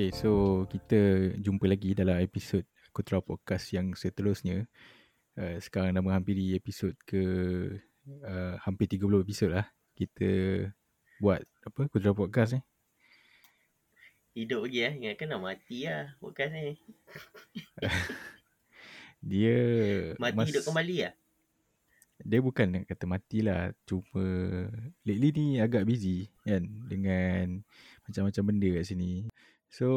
Okay, so kita jumpa lagi dalam episod Kutra Podcast yang seterusnya. Uh, sekarang dah menghampiri episod ke uh, hampir 30 episod lah. Kita buat apa Kutra Podcast ni. Hidup lagi eh. Ingatkan nak mati lah podcast ni. Dia Mati mas... hidup kembali lah. Dia bukan nak kata matilah. Cuma lately ni agak busy kan. Dengan macam-macam benda kat sini. So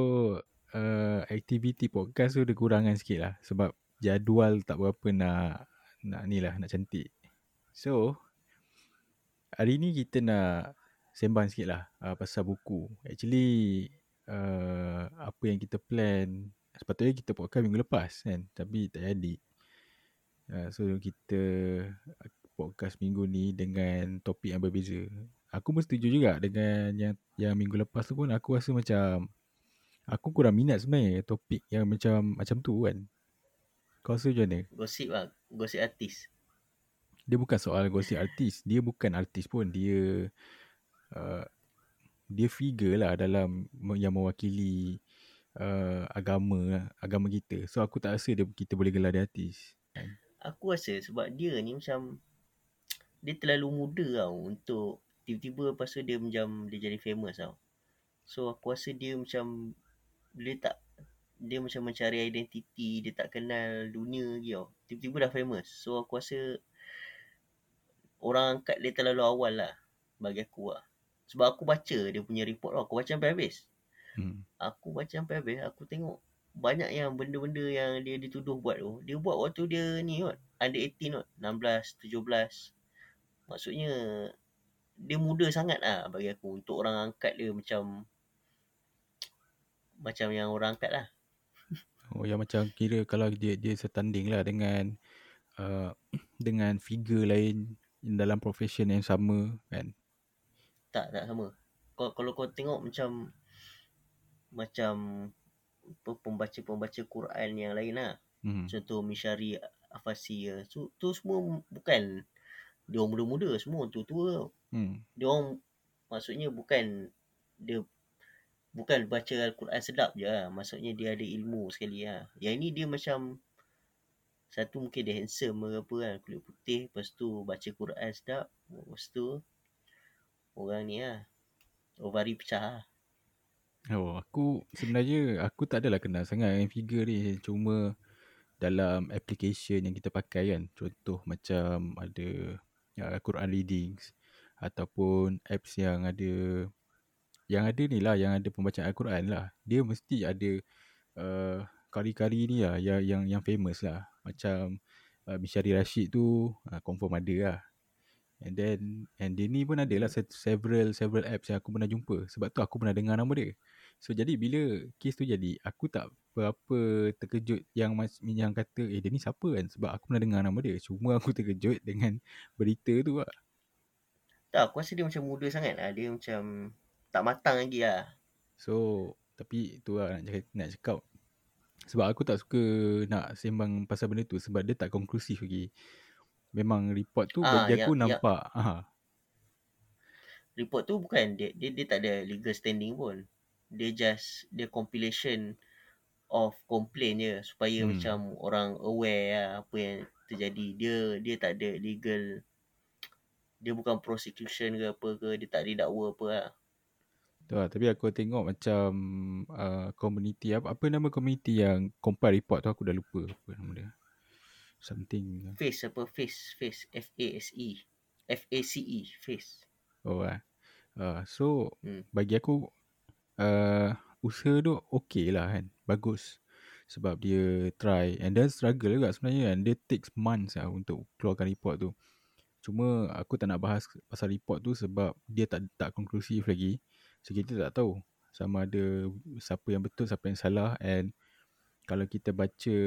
uh, aktiviti podcast tu ada kurangan sikit lah. Sebab jadual tak berapa nak nak ni lah, nak cantik. So hari ni kita nak sembang sikit lah uh, pasal buku. Actually uh, apa yang kita plan sepatutnya kita podcast minggu lepas kan. Tapi tak jadi. Uh, so kita podcast minggu ni dengan topik yang berbeza. Aku pun setuju juga dengan yang yang minggu lepas tu pun aku rasa macam aku kurang minat sebenarnya topik yang macam macam tu kan. Kau rasa macam mana? Gosip lah. Gosip artis. Dia bukan soal gosip artis. Dia bukan artis pun. Dia uh, dia figure lah dalam yang mewakili uh, agama agama kita. So aku tak rasa dia, kita boleh gelar dia artis. Kan? aku rasa sebab dia ni macam dia terlalu muda tau untuk tiba-tiba lepas tu dia macam dia jadi famous tau. So aku rasa dia macam dia tak dia macam mencari identiti, dia tak kenal dunia lagi tau. Tiba-tiba dah famous. So aku rasa orang angkat dia terlalu awal lah bagi aku lah. Sebab aku baca dia punya report. Aku baca sampai habis. Hmm. Aku baca sampai habis. Aku tengok banyak yang benda-benda yang dia dituduh buat tu dia buat waktu dia ni kot under 18 kot 16 17 maksudnya dia muda sangat lah bagi aku untuk orang angkat dia macam macam yang orang angkat lah oh yang macam kira kalau dia dia setanding lah dengan uh, dengan figure lain dalam profession yang sama kan tak tak sama kalau kalau kau tengok macam macam pembaca-pembaca Quran yang lain lah. Hmm. Contoh Mishari Afasi tu, tu semua bukan dia orang muda-muda semua tu tua. Hmm. Dia orang maksudnya bukan dia bukan baca Al-Quran sedap je lah. Maksudnya dia ada ilmu sekali lah. Yang ini dia macam satu mungkin dia handsome ke apa kan. Kulit putih. Lepas tu baca Quran sedap. Lepas tu orang ni lah. Ovari pecah lah. Oh, aku sebenarnya aku tak adalah kenal sangat dengan figure ni. Cuma dalam application yang kita pakai kan. Contoh macam ada ya, Quran Readings. Ataupun apps yang ada. Yang ada ni lah. Yang ada pembacaan Al-Quran lah. Dia mesti ada uh, kari-kari ni lah. Yang, yang, yang famous lah. Macam uh, Mishari Rashid tu uh, confirm ada lah. And then and dia ni pun ada lah several several apps yang aku pernah jumpa. Sebab tu aku pernah dengar nama dia. So jadi bila kes tu jadi, aku tak berapa terkejut yang yang kata eh dia ni siapa kan sebab aku pernah dengar nama dia. Cuma aku terkejut dengan berita tu lah. Tak, aku rasa dia macam muda sangat lah. Dia macam tak matang lagi lah. So, tapi tu lah nak cakap, nak cakap. Sebab aku tak suka nak sembang pasal benda tu sebab dia tak konklusif lagi. Memang report tu ah, bagi aku yang, nampak. Yang... Report tu bukan, dia, dia, dia tak ada legal standing pun dia just dia compilation of complain je supaya hmm. macam orang aware lah apa yang terjadi dia dia tak ada legal dia bukan prosecution ke apa ke dia tak ada dakwa apa lah tu lah tapi aku tengok macam uh, community apa, apa nama community yang compile report tu aku dah lupa apa nama dia something face apa face face F A S E F A C E face oh ah uh, so hmm. bagi aku uh, usaha tu okey lah kan. Bagus. Sebab dia try. And then struggle juga sebenarnya kan. Dia takes months lah untuk keluarkan report tu. Cuma aku tak nak bahas pasal report tu sebab dia tak tak konklusif lagi. So kita tak tahu. Sama ada siapa yang betul, siapa yang salah. And kalau kita baca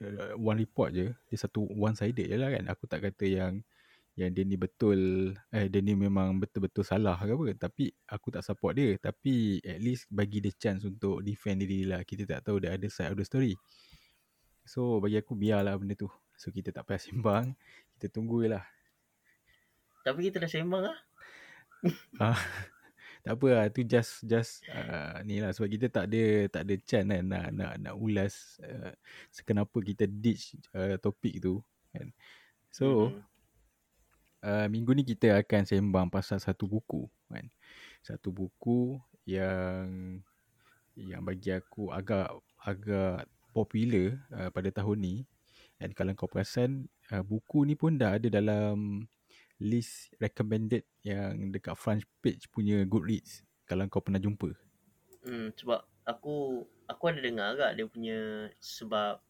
uh, one report je, dia satu one sided je lah kan. Aku tak kata yang yang dia ni betul eh dia ni memang betul-betul salah ke apa. Tapi aku tak support dia. Tapi at least bagi dia chance untuk defend diri lah. Kita tak tahu dia ada side of the story. So bagi aku biarlah benda tu. So kita tak payah sembang. Kita tunggu lah. Tapi kita dah sembang lah. Ah, tak apa lah tu just just uh, ni lah. Sebab kita tak ada tak ada chance kan nak nak nak ulas uh, kenapa kita ditch uh, topik tu kan. So mm-hmm. uh, minggu ni kita akan sembang pasal satu buku kan. Satu buku yang yang bagi aku agak agak popular uh, pada tahun ni. Dan kalau kau perasan uh, buku ni pun dah ada dalam list recommended yang dekat front page punya Goodreads kalau kau pernah jumpa. Hmm sebab aku aku ada dengar agak dia punya sebab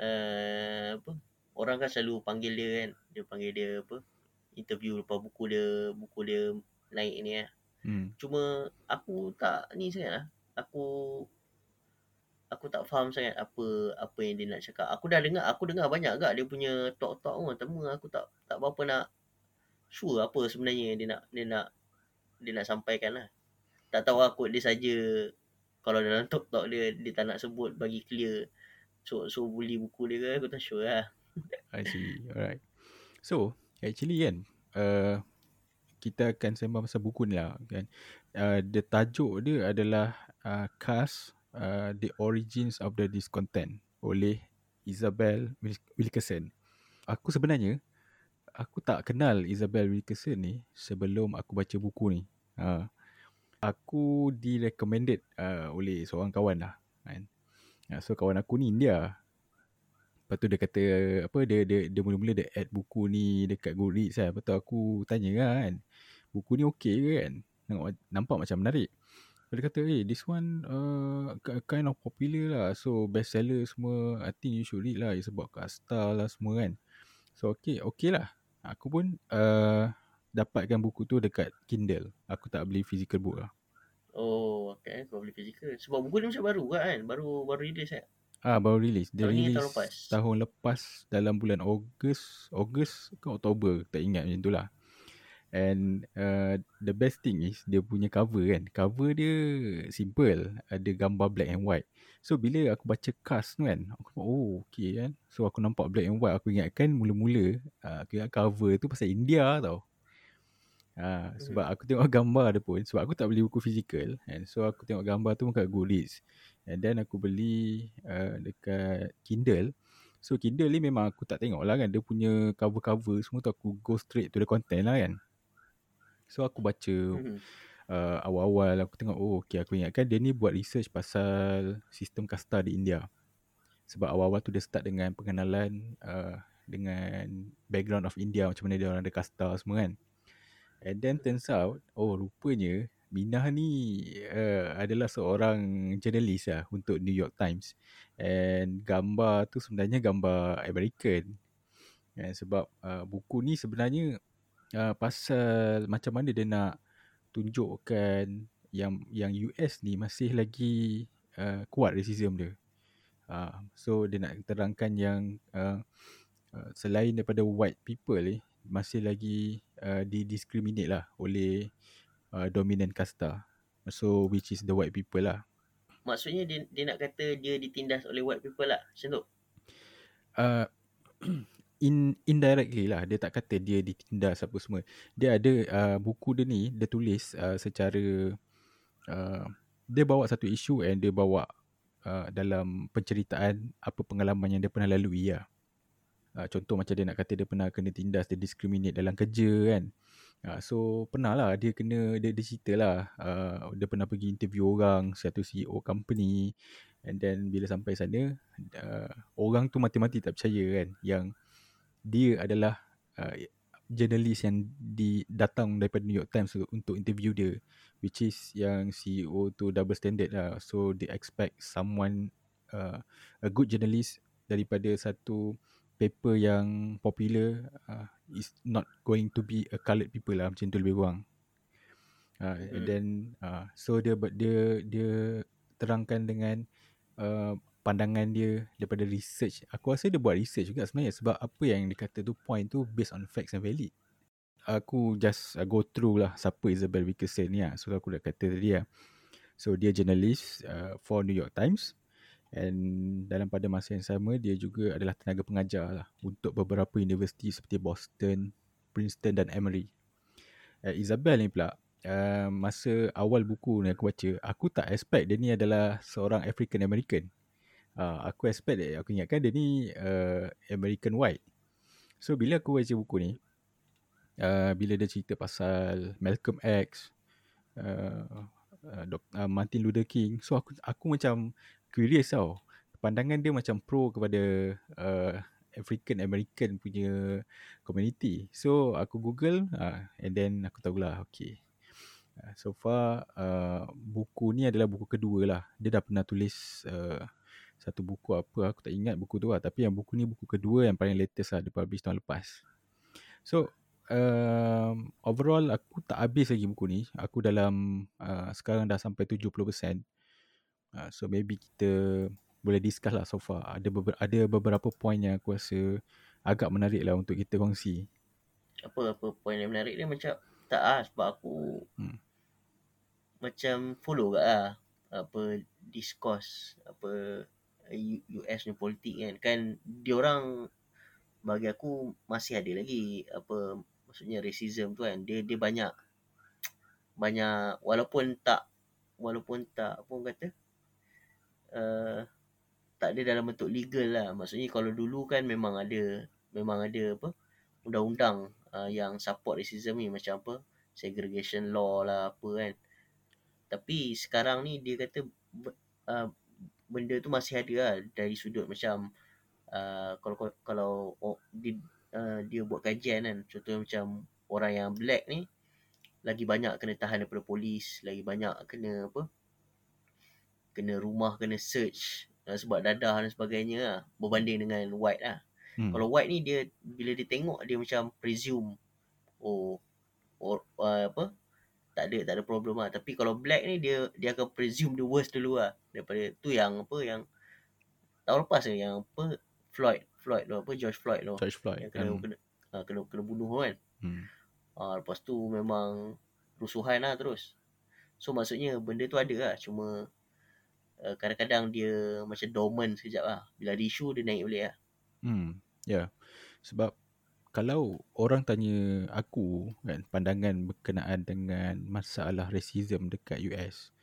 uh, apa orang kan selalu panggil dia kan dia panggil dia apa interview lepas buku dia buku dia naik ni eh. Hmm. Cuma aku tak ni sangat lah. Aku aku tak faham sangat apa apa yang dia nak cakap. Aku dah dengar aku dengar banyak agak dia punya talk-talk pun. Tapi aku tak tak berapa nak sure apa sebenarnya dia nak dia nak dia nak sampaikan lah. Tak tahu aku dia saja kalau dalam talk talk dia dia tak nak sebut bagi clear. So so beli buku dia ke aku tak sure lah. I see. Alright. So actually kan uh, kita akan sembang pasal buku ni lah kan. Uh, the tajuk dia adalah uh, Cast uh, The Origins of the Discontent oleh Isabel Wilkerson. Aku sebenarnya aku tak kenal Isabel Wilkerson ni sebelum aku baca buku ni. Ha. Aku direcommended uh, oleh seorang kawan lah. Kan? Ha, so kawan aku ni India. Lepas tu dia kata apa dia dia dia mula-mula dia add buku ni dekat Goodreads kan. Lepas tu aku tanya kan. Buku ni okey ke kan? Nampak macam menarik. Dia kata, eh, this one uh, kind of popular lah. So, bestseller semua, I think you should read lah. It's about kasta lah semua kan. So, okay, okay lah. Aku pun uh, dapatkan buku tu dekat Kindle. Aku tak beli physical book lah. Oh, okay. Kau beli physical. Sebab buku ni macam baru kan? Baru baru release kan? Ah, baru release. Dia tahun release tahun lepas. tahun lepas dalam bulan Ogos. Ogos ke Oktober. Tak ingat macam tu lah. And uh, the best thing is dia punya cover kan. Cover dia simple. Ada gambar black and white. So bila aku baca cast tu kan. Aku nampak oh okay kan. So aku nampak black and white. Aku ingatkan mula-mula. Uh, aku ingat cover tu pasal India tau. Uh, sebab aku tengok gambar dia pun. Sebab aku tak beli buku fizikal. And so aku tengok gambar tu pun kat Goodreads. And then aku beli uh, dekat Kindle. So Kindle ni memang aku tak tengok lah kan. Dia punya cover-cover semua tu aku go straight to the content lah kan. So aku baca mm-hmm. uh, awal-awal aku tengok oh okay aku ingatkan dia ni buat research pasal sistem kasta di India. Sebab awal-awal tu dia start dengan pengenalan uh, dengan background of India macam mana dia orang ada kasta semua kan. And then turns out oh rupanya Minah ni uh, adalah seorang jurnalis lah untuk New York Times. And gambar tu sebenarnya gambar American. And sebab uh, buku ni sebenarnya uh, pasal macam mana dia nak tunjukkan yang yang US ni masih lagi uh, kuat racism dia. Uh, so dia nak terangkan yang uh, uh, selain daripada white people ni masih lagi uh, didiscriminate lah oleh uh, dominant kasta. So which is the white people lah. Maksudnya dia, dia nak kata dia ditindas oleh white people lah macam tu? Uh, in indirectly lah dia tak kata dia ditindas apa semua. Dia ada uh, buku dia ni dia tulis uh, secara uh, dia bawa satu isu and dia bawa uh, dalam penceritaan apa pengalaman yang dia pernah lalui lah. Uh, contoh macam dia nak kata dia pernah kena tindas dia discriminate dalam kerja kan. Uh, so pernah lah dia kena dia, dia cerita lah uh, dia pernah pergi interview orang satu CEO company. And then bila sampai sana uh, orang tu mati-mati tak percaya kan yang dia adalah uh, jurnalis yang di datang daripada New York Times untuk interview dia which is yang CEO tu double standard lah. So they expect someone uh, a good journalist daripada satu paper yang popular uh, is not going to be a coloured people lah macam tu lebih kurang. Uh, and then uh, so dia dia dia terangkan dengan uh, pandangan dia daripada research. Aku rasa dia buat research juga sebenarnya sebab apa yang dia kata tu point tu based on facts and valid. Aku just uh, go through lah siapa Isabel Wilkerson ni lah. So aku dah kata tadi lah. So dia journalist uh, for New York Times. And dalam pada masa yang sama dia juga adalah tenaga pengajar lah untuk beberapa universiti seperti Boston, Princeton dan Emory. Uh, Isabel ni pula uh, masa awal buku ni aku baca, aku tak expect dia ni adalah seorang African American. Uh, aku expect dia, aku ingatkan dia ni uh, American white. So bila aku baca buku ni, uh, bila dia cerita pasal Malcolm X, uh, uh, uh, Martin Luther King, so aku aku macam curious tau. Pandangan dia macam pro kepada uh, African American punya community. So aku Google uh, and then aku tahulah okay. Uh, so far uh, buku ni adalah buku kedua lah. Dia dah pernah tulis uh, satu buku apa aku tak ingat buku tu lah tapi yang buku ni buku kedua yang paling latest lah dia publish tahun lepas. So um, overall aku tak habis lagi buku ni. Aku dalam uh, sekarang dah sampai 70%. Uh, so maybe kita boleh discuss lah so far. Ada beberapa, ada beberapa point yang aku rasa agak menarik lah untuk kita kongsi. Apa apa point yang menarik dia macam tak ah sebab aku hmm. macam follow gak lah apa discourse apa US ni politik kan. Kan dia orang bagi aku masih ada lagi apa maksudnya racism tu kan. Dia dia banyak banyak walaupun tak walaupun tak apa orang kata uh, tak ada dalam bentuk legal lah. Maksudnya kalau dulu kan memang ada memang ada apa undang-undang uh, yang support racism ni. Macam apa segregation law lah apa kan. Tapi sekarang ni dia kata uh, benda tu masih ada lah dari sudut macam uh, kalau kalau oh, dia, uh, dia buat kajian kan contohnya macam orang yang black ni lagi banyak kena tahan daripada polis lagi banyak kena apa kena rumah kena search uh, sebab dadah dan sebagainya lah berbanding dengan white lah. Hmm. kalau white ni dia bila dia tengok dia macam presume oh, or, uh, apa tak ada tak ada problem lah. Tapi kalau black ni dia dia akan presume the worst dulu lah daripada tu yang apa yang tahun lepas ni yang apa Floyd Floyd tu apa George Floyd tu George Floyd yang kena, um. kena, uh, kena, kena bunuh kan hmm. uh, lepas tu memang rusuhan lah terus so maksudnya benda tu ada lah cuma uh, kadang-kadang dia macam dormant sekejap lah bila ada isu dia naik balik lah hmm ya yeah. sebab kalau orang tanya aku kan pandangan berkenaan dengan masalah racism dekat US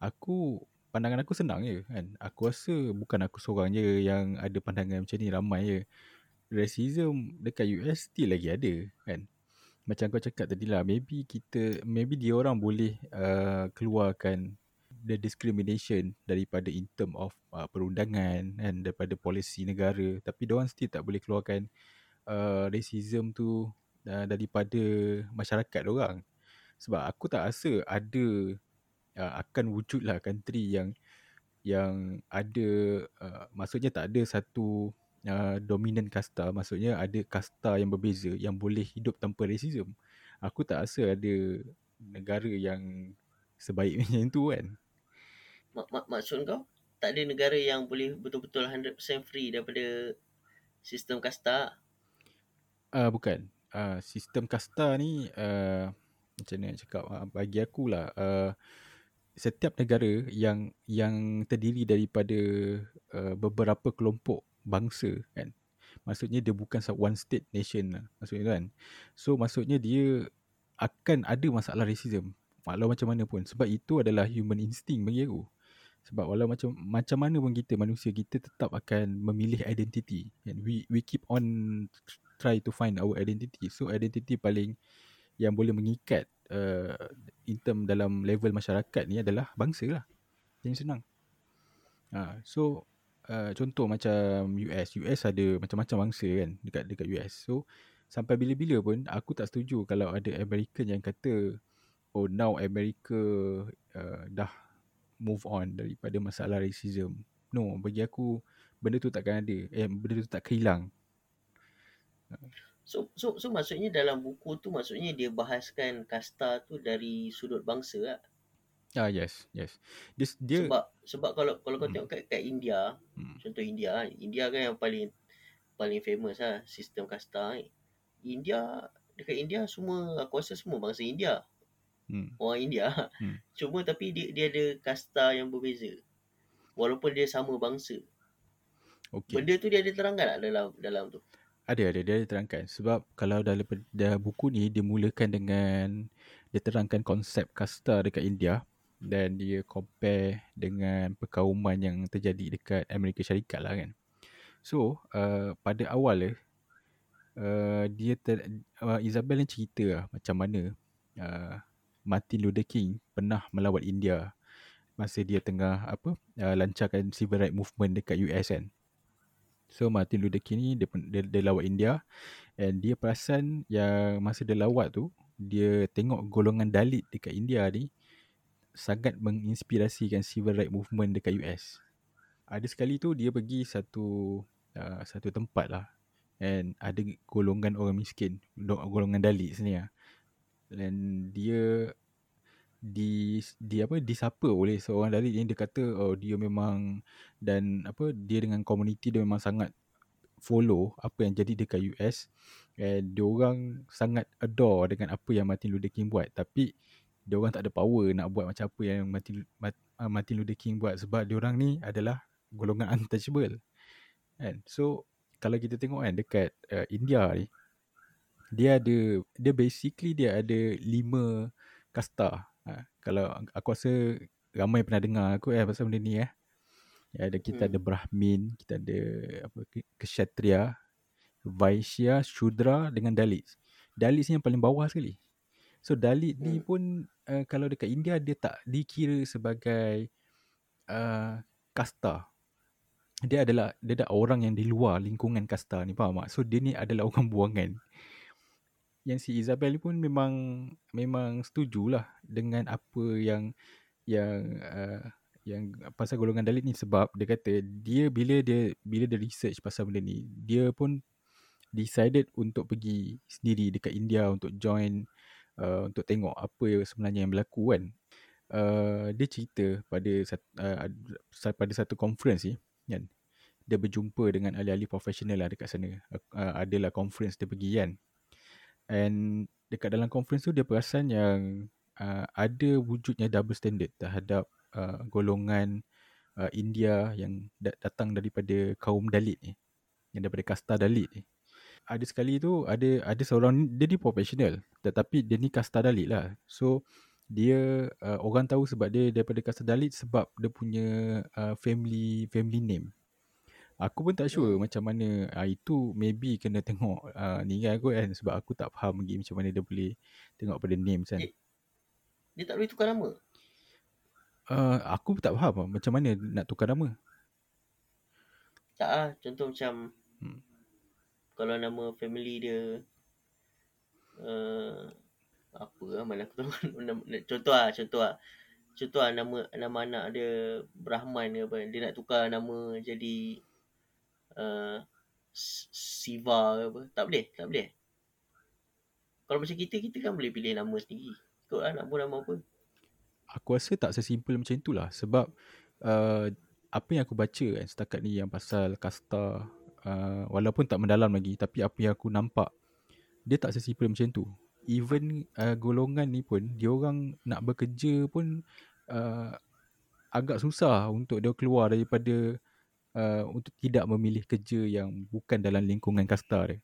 aku pandangan aku senang je kan. Aku rasa bukan aku seorang je yang ada pandangan macam ni ramai je. Racism dekat US still lagi ada kan. Macam kau cakap tadi lah maybe kita maybe dia orang boleh uh, keluarkan the discrimination daripada in term of uh, perundangan kan daripada polisi negara. Tapi dia orang still tak boleh keluarkan uh, racism tu uh, daripada masyarakat orang. Sebab aku tak rasa ada uh, akan wujudlah country yang yang ada uh, maksudnya tak ada satu uh, dominant kasta. Maksudnya ada kasta yang berbeza yang boleh hidup tanpa racism. Aku tak rasa ada negara yang sebaik macam tu kan. Mak, mak, maksud kau tak ada negara yang boleh betul-betul 100% free daripada sistem kasta? Uh, bukan. Uh, sistem kasta ni uh, macam mana nak cakap? Uh, bagi aku lah uh, setiap negara yang yang terdiri daripada uh, beberapa kelompok bangsa kan. Maksudnya dia bukan one state nation lah maksudnya kan. So maksudnya dia akan ada masalah racism walau macam mana pun. Sebab itu adalah human instinct bagi aku. Sebab walau macam macam mana pun kita manusia kita tetap akan memilih identity and we we keep on try to find our identity. So identity paling yang boleh mengikat uh, in term dalam level masyarakat ni adalah bangsa lah. Yang senang. Ha, so uh, contoh macam US. US ada macam-macam bangsa kan dekat dekat US. So sampai bila-bila pun aku tak setuju kalau ada American yang kata oh now America uh, dah move on daripada masalah racism. No, bagi aku benda tu takkan ada. Eh, benda tu tak kehilang So so so maksudnya dalam buku tu maksudnya dia bahaskan kasta tu dari sudut bangsa lah. Ah yes, yes. This, dia sebab sebab kalau kalau kau hmm. tengok kat, kat India, hmm. contoh India, India kan yang paling paling famous lah sistem kasta. India dekat India semua aku rasa semua bangsa India. Hmm. Orang India. Hmm. Cuma tapi dia dia ada kasta yang berbeza. Walaupun dia sama bangsa. Okay. Benda tu dia ada terangkan tak dalam dalam tu? Ada ada dia terangkan sebab kalau dalam buku ni dimulakan dengan dia terangkan konsep kasta dekat India dan dia compare dengan perkauman yang terjadi dekat Amerika Syarikat lah kan. So, uh, pada awal dia, uh, dia ter, uh, Isabel ni cerita lah macam mana uh, Martin Luther King pernah melawat India masa dia tengah apa uh, lancarkan civil right movement dekat US kan. So Martin Luther King ni dia, dia, dia lawat India and dia perasan yang masa dia lawat tu dia tengok golongan Dalit dekat India ni sangat menginspirasikan civil right movement dekat US. Ada sekali tu dia pergi satu uh, satu tempat lah and ada golongan orang miskin, golongan Dalit sini lah. Dan dia di di apa disapa oleh seorang Dalit ni dia kata oh dia memang dan apa dia dengan komuniti dia memang sangat follow apa yang jadi dekat US and dia orang sangat adore dengan apa yang Martin Luther King buat. Tapi dia orang tak ada power nak buat macam apa yang Martin uh, Martin Luther King buat. Sebab dia orang ni adalah golongan untouchable. Kan so kalau kita tengok kan dekat uh, India ni dia ada dia basically dia ada lima kasta Ha, kalau aku rasa ramai pernah dengar aku eh pasal benda ni eh. Ya, ada kita hmm. ada Brahmin, kita ada apa Kshatriya, Vaishya, Shudra dengan Dalit. Dalit ni yang paling bawah sekali. So Dalit hmm. ni pun uh, kalau dekat India dia tak dikira sebagai uh, kasta. Dia adalah dia ada orang yang di luar lingkungan kasta ni faham tak? So dia ni adalah orang buangan yang si Isabel pun memang memang setujulah dengan apa yang yang uh, yang pasal golongan Dalit ni sebab dia kata dia bila dia bila dia research pasal benda ni dia pun decided untuk pergi sendiri dekat India untuk join uh, untuk tengok apa yang sebenarnya yang berlaku kan. Uh, dia cerita pada uh, pada satu conference ni kan. Dia berjumpa dengan ahli-ahli profesional lah dekat sana. Uh, adalah conference dia pergi kan And dekat dalam conference tu dia perasan yang uh, ada wujudnya double standard terhadap uh, golongan uh, India yang da- datang daripada kaum Dalit ni. Yang daripada kasta Dalit ni. Ada sekali tu ada ada seorang dia ni profesional tetapi dia ni kasta Dalit lah. So dia uh, orang tahu sebab dia daripada kasta Dalit sebab dia punya uh, family family name. Aku pun tak sure hmm. macam mana uh, itu maybe kena tengok uh, ni kan aku kan sebab aku tak faham lagi macam mana dia boleh tengok pada names kan. Dia, dia tak boleh tukar nama? Uh, aku tak faham macam mana nak tukar nama. Tak lah, contoh macam hmm. kalau nama family dia uh, apa lah mana aku tahu contoh lah, contoh lah. Contoh lah nama, nama anak dia Brahman ke apa. Dia nak tukar nama jadi uh, Siva ke apa. Tak boleh, tak boleh. Kalau macam kita, kita kan boleh pilih nama sendiri. Ikut lah nak pun nama apa. Aku rasa tak sesimpel macam itulah. Sebab uh, apa yang aku baca kan setakat ni yang pasal kasta. Uh, walaupun tak mendalam lagi. Tapi apa yang aku nampak. Dia tak sesimpel macam tu. Even uh, golongan ni pun. Dia orang nak bekerja pun. Uh, agak susah untuk dia keluar daripada uh, untuk tidak memilih kerja yang bukan dalam lingkungan kasta dia.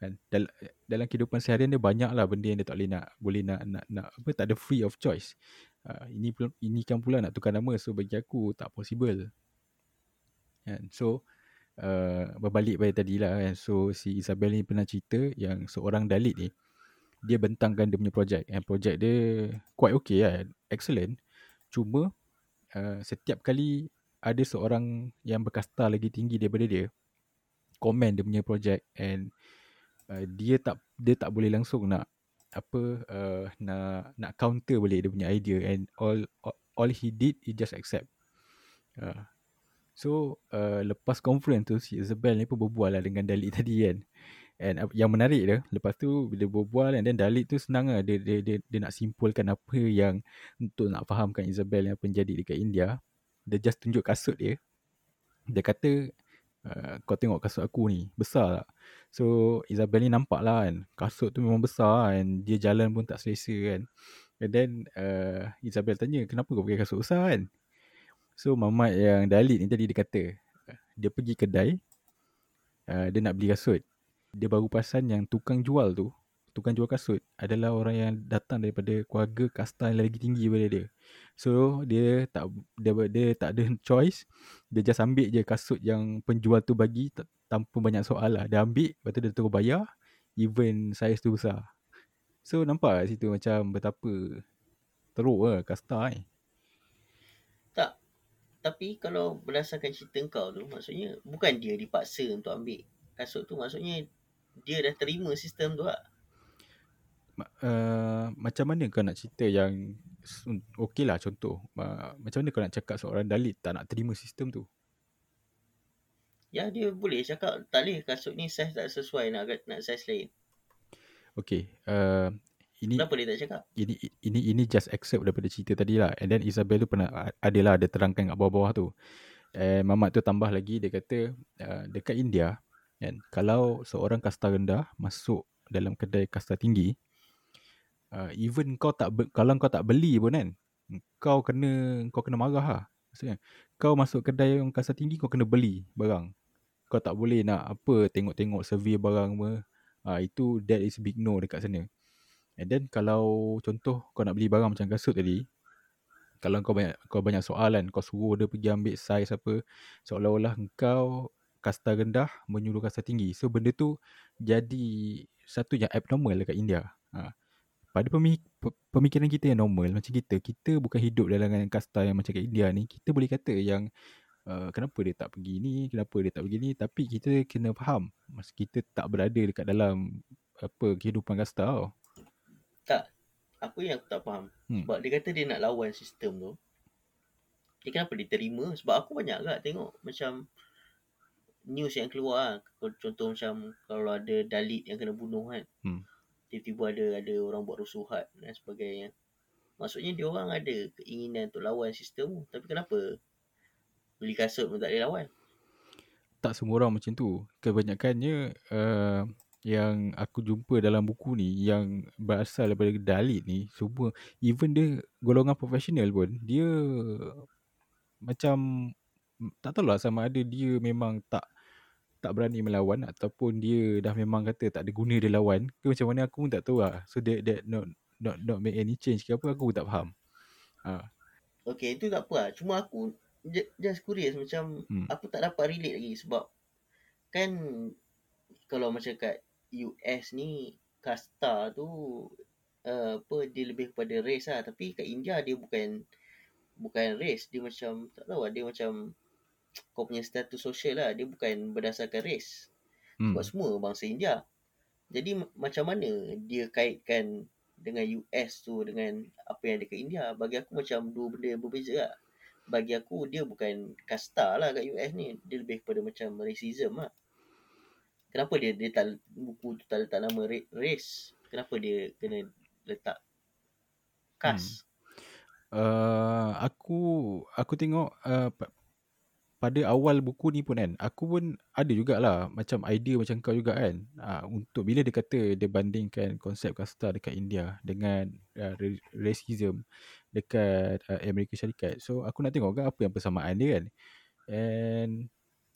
Kan? Dal- dalam kehidupan seharian dia banyaklah benda yang dia tak boleh nak boleh nak nak, nak apa tak ada free of choice. Uh, ini ini kan pula nak tukar nama so bagi aku tak possible. Kan? So uh, berbalik pada tadi lah kan. So si Isabel ni pernah cerita yang seorang Dalit ni dia bentangkan dia punya projek. And projek dia quite okay lah. Excellent. Cuma uh, setiap kali ada seorang yang berkasta lagi tinggi daripada dia. Komen dia punya projek and uh, dia tak dia tak boleh langsung nak apa uh, nak nak counter boleh dia punya idea and all all he did he just accept. Uh, so uh, lepas conference tu si Isabel ni pun berbual lah dengan Dalit tadi kan. And uh, yang menarik dia lepas tu bila berbual and then Dalit tu senang lah. Dia, dia, dia, dia nak simpulkan apa yang untuk nak fahamkan Isabel yang apa yang jadi dekat India dia just tunjuk kasut dia. Dia kata uh, kau tengok kasut aku ni besar tak? So Isabel ni nampak lah kan kasut tu memang besar kan. Dia jalan pun tak selesa kan. And then uh, Isabel tanya kenapa kau pakai kasut besar kan? So mamat yang Dalit ni tadi dia kata dia pergi kedai uh, dia nak beli kasut. Dia baru perasan yang tukang jual tu tukang jual kasut adalah orang yang datang daripada keluarga kasta yang lagi tinggi daripada dia. So dia tak dia, dia tak ada choice. Dia just ambil je kasut yang penjual tu bagi tanpa banyak soal lah. Dia ambil lepas tu dia terus bayar even saiz tu besar. So nampak kat situ macam betapa teruk lah kasta ni. Eh. Tak. Tapi kalau berdasarkan cerita kau tu maksudnya bukan dia dipaksa untuk ambil kasut tu maksudnya dia dah terima sistem tu lah. Uh, macam mana kau nak cerita yang okey lah contoh. Uh, macam mana kau nak cakap seorang dalit tak nak terima sistem tu? Ya dia boleh cakap tak boleh kasut ni saiz tak sesuai nak nak saiz lain. Okey uh, ini kenapa dia tak cakap? ini ini ini just accept daripada cerita tadi lah. And then Isabel tu pernah adalah ada terangkan kat bawah-bawah tu. Eh mamat tu tambah lagi dia kata uh, dekat India kan kalau seorang kasta rendah masuk dalam kedai kasta tinggi uh, even kau tak kalau kau tak beli pun kan kau kena kau kena marah lah. Maksudnya kau masuk kedai yang kasta tinggi kau kena beli barang. Kau tak boleh nak apa tengok-tengok survey barang apa. Uh, itu that is big no dekat sana. And then kalau contoh kau nak beli barang macam kasut tadi kalau kau banyak kau banyak soalan kau suruh dia pergi ambil saiz apa seolah-olah kau kasta rendah menyuruh kasta tinggi. So benda tu jadi satu yang abnormal dekat India. Ha pada pemikiran kita yang normal macam kita kita bukan hidup dalam kasta yang macam kat India ni kita boleh kata yang uh, kenapa dia tak pergi ni kenapa dia tak pergi ni tapi kita kena faham. Masa kita tak berada dekat dalam apa kehidupan kasta tau. Tak. Apa yang aku tak faham? Hmm. sebab dia kata dia nak lawan sistem tu. Dia kenapa dia terima sebab aku banyak agak tengok macam news yang keluar lah. contoh macam kalau ada dalit yang kena bunuh kan. Hmm tiba-tiba ada ada orang buat rusuhat dan sebagainya. Maksudnya dia orang ada keinginan untuk lawan sistem tapi kenapa beli kasut pun tak boleh lawan? Tak semua orang macam tu. Kebanyakannya uh, yang aku jumpa dalam buku ni yang berasal daripada Dalit ni semua even dia golongan profesional pun dia macam tak tahulah sama ada dia memang tak tak berani melawan ataupun dia dah memang kata tak ada guna dia lawan ke macam mana aku pun tak tahu lah. So that, that not, not not make any change ke apa aku pun tak faham. Ha. Okay itu tak apa lah. Cuma aku just curious macam hmm. aku tak dapat relate lagi sebab kan kalau macam kat US ni kasta tu uh, apa dia lebih kepada race lah. Tapi kat India dia bukan bukan race. Dia macam tak tahu lah dia macam kau punya status sosial lah dia bukan berdasarkan race. Hmm. sebab semua bangsa India. Jadi macam mana dia kaitkan dengan US tu dengan apa yang ada kat India? Bagi aku macam dua benda yang berbeza lah. Bagi aku dia bukan kasta lah kat US ni. Dia lebih kepada macam racism lah. Kenapa dia dia tak buku tu tak letak nama race? Kenapa dia kena letak caste hmm. Uh, aku aku tengok uh, pada awal buku ni pun kan aku pun ada jugalah macam idea macam kau juga kan. Uh, untuk bila dia kata dia bandingkan konsep kasta dekat India dengan uh, racism dekat uh, Amerika Syarikat. So aku nak tengok kan apa yang persamaan dia kan. And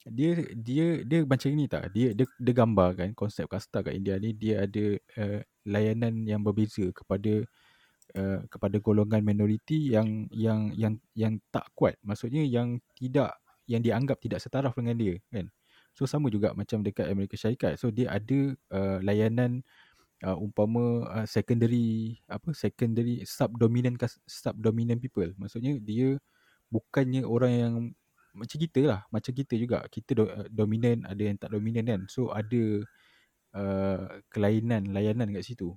dia dia dia macam ni tak? Dia dia, dia gambarkan konsep kasta kat India ni dia ada uh, layanan yang berbeza kepada uh, kepada golongan minoriti yang yang yang yang tak kuat. Maksudnya yang tidak yang dianggap tidak setaraf dengan dia kan? So sama juga macam dekat Amerika Syarikat. So dia ada uh, layanan uh, umpama uh, secondary apa secondary subdominant subdominant people. Maksudnya dia bukannya orang yang macam kita lah. Macam kita juga. Kita do, uh, dominan ada yang tak dominan kan? So ada uh, kelainan layanan kat situ.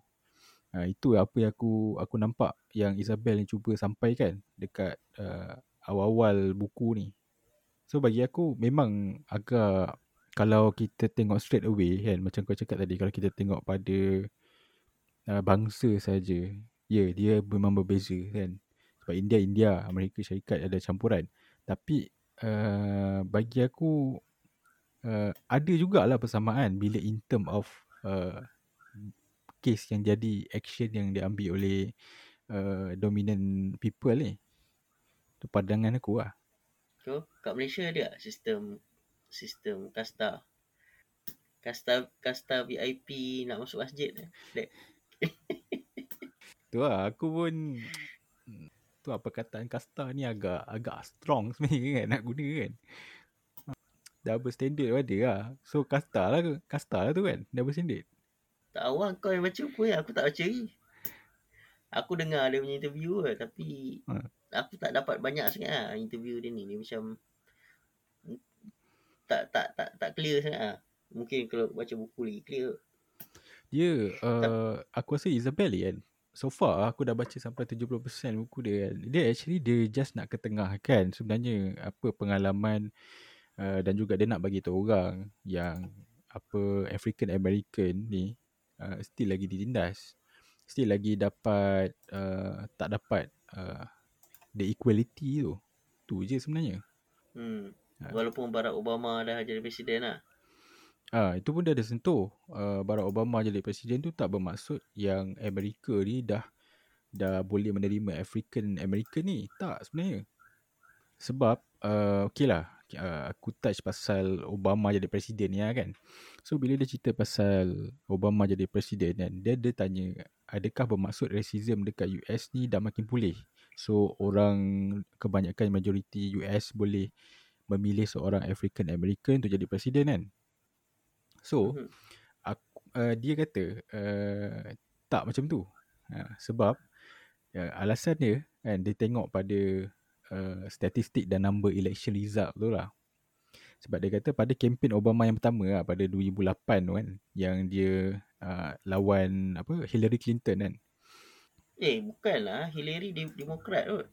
Uh, itu apa yang aku aku nampak yang Isabel ni cuba sampaikan dekat uh, awal-awal buku ni So bagi aku memang agak kalau kita tengok straight away kan macam kau cakap tadi kalau kita tengok pada uh, bangsa saja ya yeah, dia memang berbeza kan. Sebab India India Amerika Syarikat ada campuran. Tapi uh, bagi aku uh, ada jugalah persamaan bila in term of uh, case yang jadi action yang diambil oleh uh, dominant people ni. Tu pandangan aku lah So, kat Malaysia ada tak sistem sistem kasta? kasta kasta VIP nak masuk masjid. Dek. Tu lah aku pun tu apa perkataan kasta ni agak agak strong sebenarnya kan nak guna kan. Double standard ada lah. So kasta lah kasta lah tu kan double standard. Tak awak kau yang baca buku ni. Aku tak baca ni. Aku dengar dia punya interview lah. Tapi Ha. Aku tak dapat banyak sangat lah interview dia ni. Dia macam tak tak tak tak clear sangat lah. Mungkin kalau baca buku lagi clear. Dia uh, aku rasa Isabel kan. So far aku dah baca sampai 70% buku dia kan. Dia actually dia just nak ketengahkan sebenarnya apa pengalaman uh, dan juga dia nak bagi tahu orang yang apa African American ni uh, still lagi ditindas. Still lagi dapat uh, tak dapat uh, the equality tu. Tu je sebenarnya. Hmm. Ha. Walaupun Barack Obama dah jadi presiden lah. Ah, itu pun dia ada sentuh. Uh, Barack Obama jadi presiden tu tak bermaksud yang Amerika ni dah dah boleh menerima African American ni. Tak sebenarnya. Sebab uh, okey lah uh, aku touch pasal Obama jadi presiden ni lah kan. So bila dia cerita pasal Obama jadi presiden kan, dia dia tanya adakah bermaksud racism dekat US ni dah makin pulih. So orang kebanyakan majoriti US boleh memilih seorang African American untuk jadi presiden kan. So Mhm. aku, uh, dia kata uh, tak macam tu. Uh, sebab uh, alasan dia kan dia tengok pada uh, statistik dan number election result tu lah. Sebab dia kata pada kempen Obama yang pertama lah pada 2008 tu kan yang dia uh, lawan apa Hillary Clinton kan. Eh, bukanlah. Hillary di- Demokrat kot.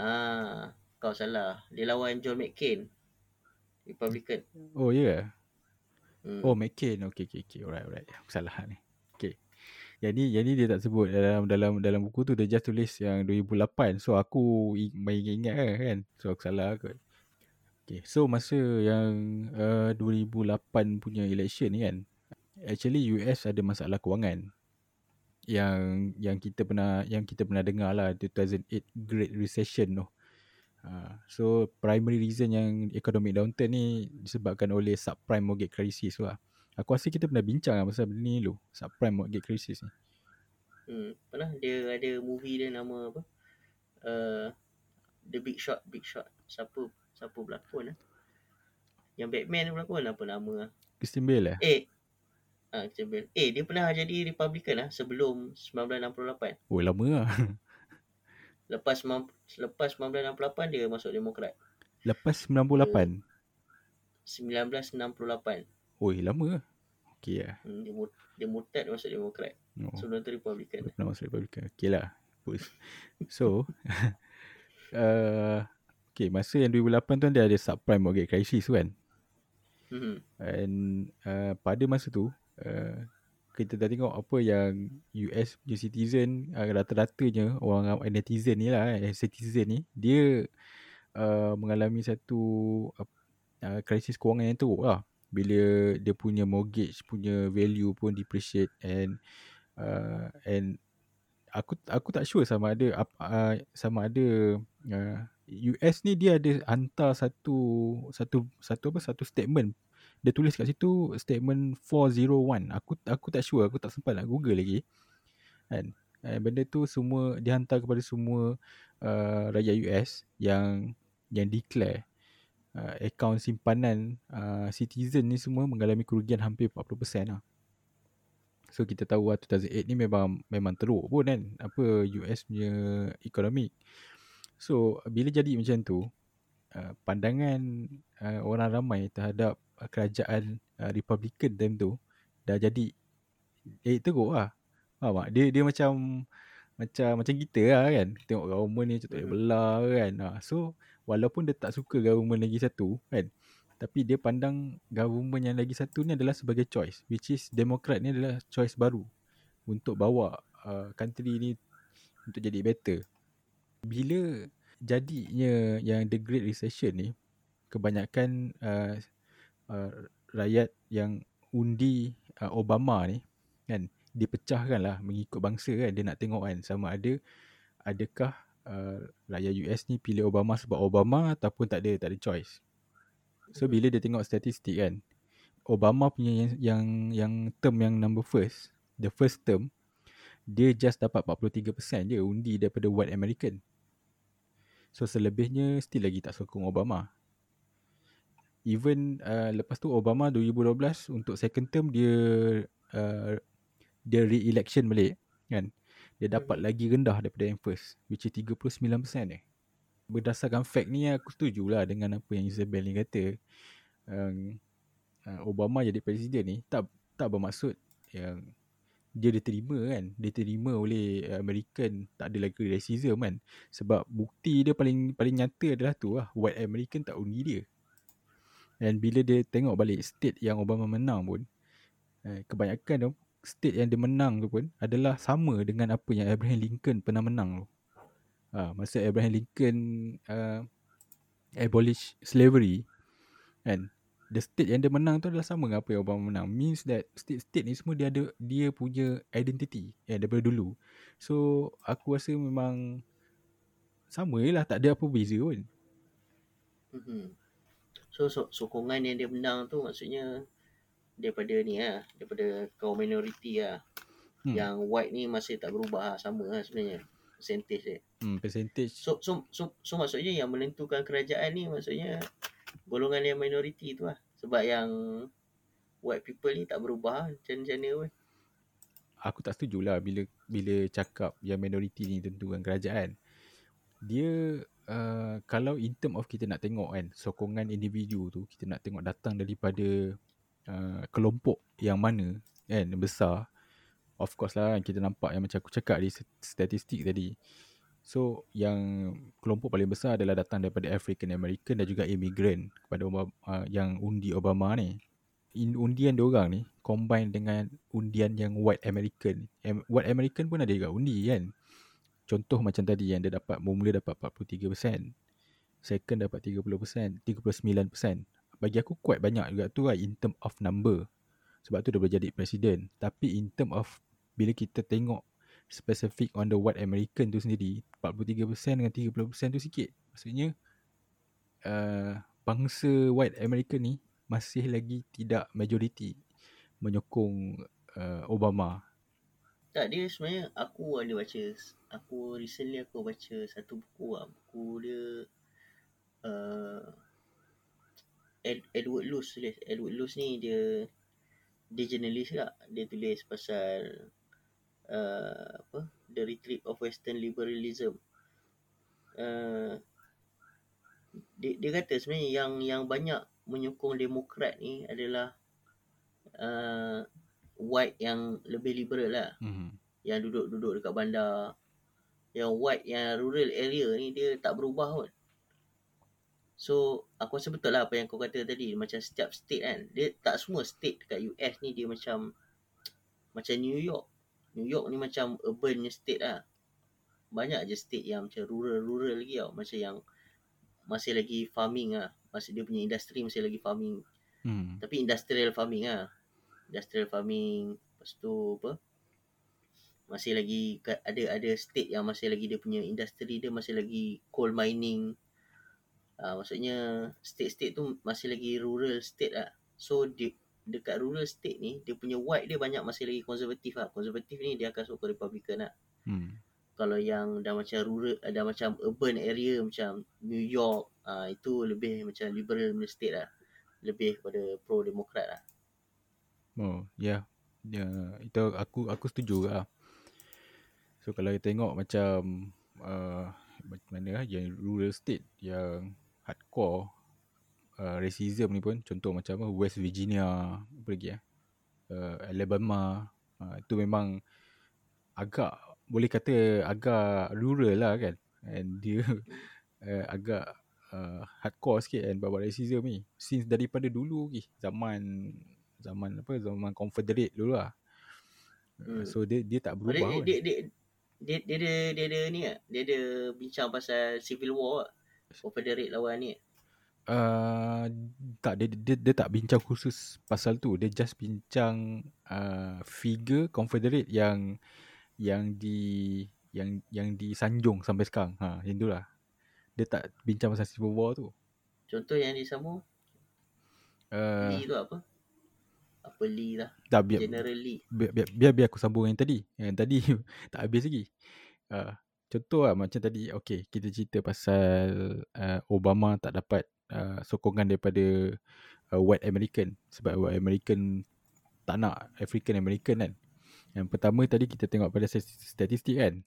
Ah, kau salah. Dia lawan John McCain. Republican. Oh ya. Yeah. Hmm. Oh McCain. Okay okay okay. Alright alright. Aku salah ni. Okay. Yang ni, yang ni dia tak sebut dalam dalam dalam buku tu dia just tulis yang 2008. So aku main ingat kan, kan. So aku salah kot. Okay. So masa yang uh, 2008 punya election ni kan. Actually US ada masalah kewangan. Yang yang kita pernah yang kita pernah dengar lah 2008 Great Recession tu. Uh, so primary reason yang economic downturn ni disebabkan oleh subprime mortgage crisis tu lah. Aku rasa kita pernah bincang lah pasal benda ni dulu. Subprime mortgage crisis ni. Hmm. Pernah dia ada movie dia nama apa? Uh, The Big Shot, Big Shot. Siapa siapa berlakon eh? Yang Batman berlakon apa nama? Christian Bale lah. Eh. Ah, Christian Bale. Eh, dia pernah jadi Republican lah sebelum 1968. Oh lama lah. Lepas lepas 1968 dia masuk Demokrat. Lepas 98. 1968. Oi lama lah. Lah. Hmm, dia, mut- dia murtad masuk Demokrat. Oh, Sebelum tu Republican. dia pernah masuk Republican. Okay lah. Bagus. So. uh, okay masa yang 2008 tu dia ada subprime mortgage crisis tu kan. Hmm. And uh, pada masa tu uh, kita dah tengok apa yang US punya citizen uh, rata-ratanya orang netizen ni lah eh, citizen ni dia uh, mengalami satu uh, krisis kewangan yang teruk lah. Bila dia punya mortgage punya value pun depreciate and uh, and aku aku tak sure sama ada uh, sama ada uh, US ni dia ada hantar satu satu satu apa satu statement dia tulis kat situ statement 401 aku aku tak sure aku tak sempat nak google lagi. Kan? Eh, benda tu semua dihantar kepada semua uh, rakyat US yang yang declare uh, akaun simpanan uh, citizen ni semua mengalami kerugian hampir 40% lah. So kita tahu lah 2008 ni memang memang teruk pun kan apa US punya ekonomi. So bila jadi macam tu uh, pandangan uh, orang ramai terhadap uh, kerajaan uh, Republican time tu dah jadi eh teruk lah. Faham tak? Dia dia macam macam macam kita lah kan. Tengok government ni macam tak boleh Mhm. belah kan. Ha, so walaupun dia tak suka government lagi satu kan. Tapi dia pandang government yang lagi satu ni adalah sebagai choice. Which is Democrat ni adalah choice baru. Untuk bawa uh, country ni untuk jadi better. Bila jadinya yang the Great Recession ni, kebanyakan uh, uh, rakyat yang undi uh, Obama ni kan dipecahkan lah mengikut bangsa kan. Dia nak tengok kan sama ada adakah uh, rakyat US ni pilih Obama sebab Obama ataupun tak ada tak ada choice. So bila dia tengok statistik kan Obama punya yang yang yang term yang number first, the first term dia just dapat 43% je undi daripada white American. So selebihnya still lagi tak sokong Obama. Even uh, lepas tu Obama 2012 untuk second term dia uh, dia re-election balik kan. Dia dapat Mhm. lagi rendah daripada yang first which is 39% eh. Berdasarkan fact ni aku setujulah dengan apa yang Isabel ni kata. Um, uh, Obama jadi presiden ni tak tak bermaksud yang dia diterima kan. Diterima oleh American tak ada lagi racism kan. Sebab bukti dia paling paling nyata adalah tu lah. White American tak undi dia. Dan bila dia tengok balik state yang Obama menang pun eh, kebanyakan state yang dia menang tu pun adalah sama dengan apa yang Abraham Lincoln pernah menang tu. Ha, masa Abraham Lincoln uh, abolish slavery kan the state yang dia menang tu adalah sama dengan apa yang Obama menang means that state-state ni semua dia ada dia punya identity ya daripada dulu so aku rasa memang sama je lah tak ada apa beza pun Mhm. So, so sokongan yang dia menang tu maksudnya daripada ni lah, daripada kaum minoriti lah. hmm. Yang white ni masih tak berubah lah, sama lah sebenarnya. Percentage dia. hmm, percentage So, so, so, so maksudnya yang menentukan kerajaan ni maksudnya golongan yang minoriti tu lah. Sebab yang white people ni tak berubah lah macam-macam mana pun. aku tak setuju lah bila bila cakap yang minoriti ni tentukan kerajaan. Dia uh, kalau in term of kita nak tengok kan sokongan individu tu kita nak tengok datang daripada uh, kelompok yang mana kan besar. Of course lah kan kita nampak yang macam aku cakap di statistik tadi. So yang kelompok paling besar adalah datang daripada African American dan juga immigrant kepada Obama, uh, yang undi Obama ni. In, undian dia orang ni combine dengan undian yang white American. Em, white American pun ada juga undi kan. Contoh macam tadi yang dia dapat mula dapat 43%. Second dapat 30%, 39%. Bagi aku quite banyak juga tu lah in term of number. Sebab tu dia boleh jadi presiden. Tapi in term of bila kita tengok specific on the white American tu sendiri 43% dengan 30% tu sikit maksudnya uh, bangsa white American ni masih lagi tidak majority menyokong uh, Obama Tak, dia sebenarnya aku ada baca, aku recently aku baca satu buku lah. Buku dia uh, Ed, Edward Luce. Edward Luce ni dia dia jurnalis juga. Dia tulis pasal uh, apa The Retreat of Western Liberalism. Uh, dia, dia kata sebenarnya yang yang banyak menyokong Demokrat ni adalah uh, white yang lebih liberal lah. mm-hmm. Yang duduk-duduk dekat bandar. Yang white yang rural area ni dia tak berubah pun. So aku rasa betul lah apa yang kau kata tadi Macam setiap state kan Dia tak semua state dekat US ni dia macam Macam New York New York ni macam urban state lah. Banyak je state yang macam rural-rural lagi tau. Macam yang Masih lagi farming lah. Masih dia punya industri masih lagi farming. Hmm. Tapi industrial farming lah. Industrial farming Lepas tu apa? Masih lagi Ada ada state yang masih lagi Dia punya industri dia masih lagi Coal mining. Uh, Maksudnya State-state tu Masih lagi rural state lah. So di, Dekat rural state ni Dia punya white dia banyak Masih lagi konservatif lah Konservatif ni dia akan sokong Republican lah Hmm. kalau yang dah macam rural dah macam urban area macam New York ah itu lebih macam liberal punya state lah lebih kepada pro demokrat lah Oh, ya. Yeah. Ya, itu aku aku setuju lah. So kalau kita tengok macam uh, mana lah yang rural state yang hardcore uh, racism ni pun contoh macam apa West Virginia apa lagi ya. Uh, Alabama uh, itu memang agak boleh kata agak rural lah kan. And dia uh, agak uh, hardcore sikit kan babat racism ni. Since daripada dulu lagi zaman zaman apa zaman confederate dulu lah. Hmm. Hmm. So dia dia tak Oh, dia, berubah pun. dia, dia, dia, dia, ada dia ada ni dia ada bincang pasal civil war confederate lawan ni Uh, tak dia, dia dia tak bincang khusus pasal tu dia just bincang uh, figure confederate yang yang di yang yang disanjung sampai sekarang ha yang tu lah dia tak bincang pasal civil war tu contoh yang disambung uh, Lee tu apa apa Lee lah. Tak biar, General Lee. biar, biar, biar, biar aku sambung yang tadi. Yang tadi tak habis lagi. Uh, contoh lah macam tadi. Okay, kita cerita pasal uh, Obama tak dapat uh, sokongan daripada uh, white American. Sebab white American tak nak African American kan. Yang pertama tadi kita tengok pada statistik kan.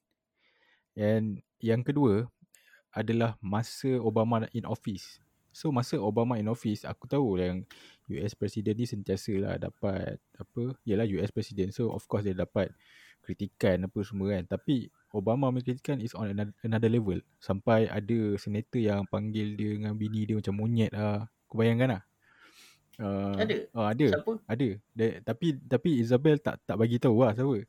And yang kedua adalah masa Obama in office. So masa Obama in office aku tahu yang US President ni sentiasa lah dapat apa Yalah US President So of course dia dapat kritikan apa semua kan Tapi Obama punya kritikan is on another level Sampai ada senator yang panggil dia dengan bini dia macam monyet lah Kau bayangkan lah Uh, ada. Oh, ada. Siapa? Ada. De, tapi tapi Isabel tak tak bagi tahu lah siapa.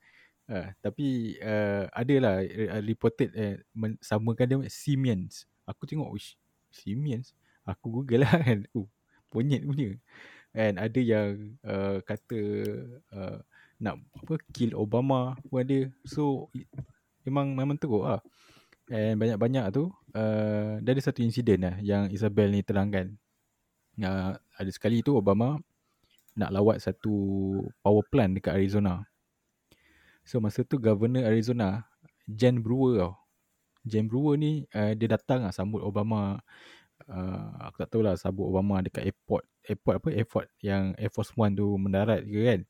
Uh, tapi uh, ada lah uh, reported uh, samakan dia Siemens. Aku tengok wish Siemens. Aku google lah kan. Uh, monyet punya. And ada yang uh, kata uh, nak apa kill Obama pun ada. So memang memang teruk lah. And banyak-banyak tu uh, ada satu insiden lah yang Isabel ni terangkan uh, ada sekali tu Obama nak lawat satu power plant dekat Arizona. So masa tu governor Arizona Jen Brewer tau. Jen Brewer ni uh, dia datang lah sambut Obama uh, aku tak tahu lah sambut Obama dekat airport airport apa airport yang Air Force One tu mendarat ke kan.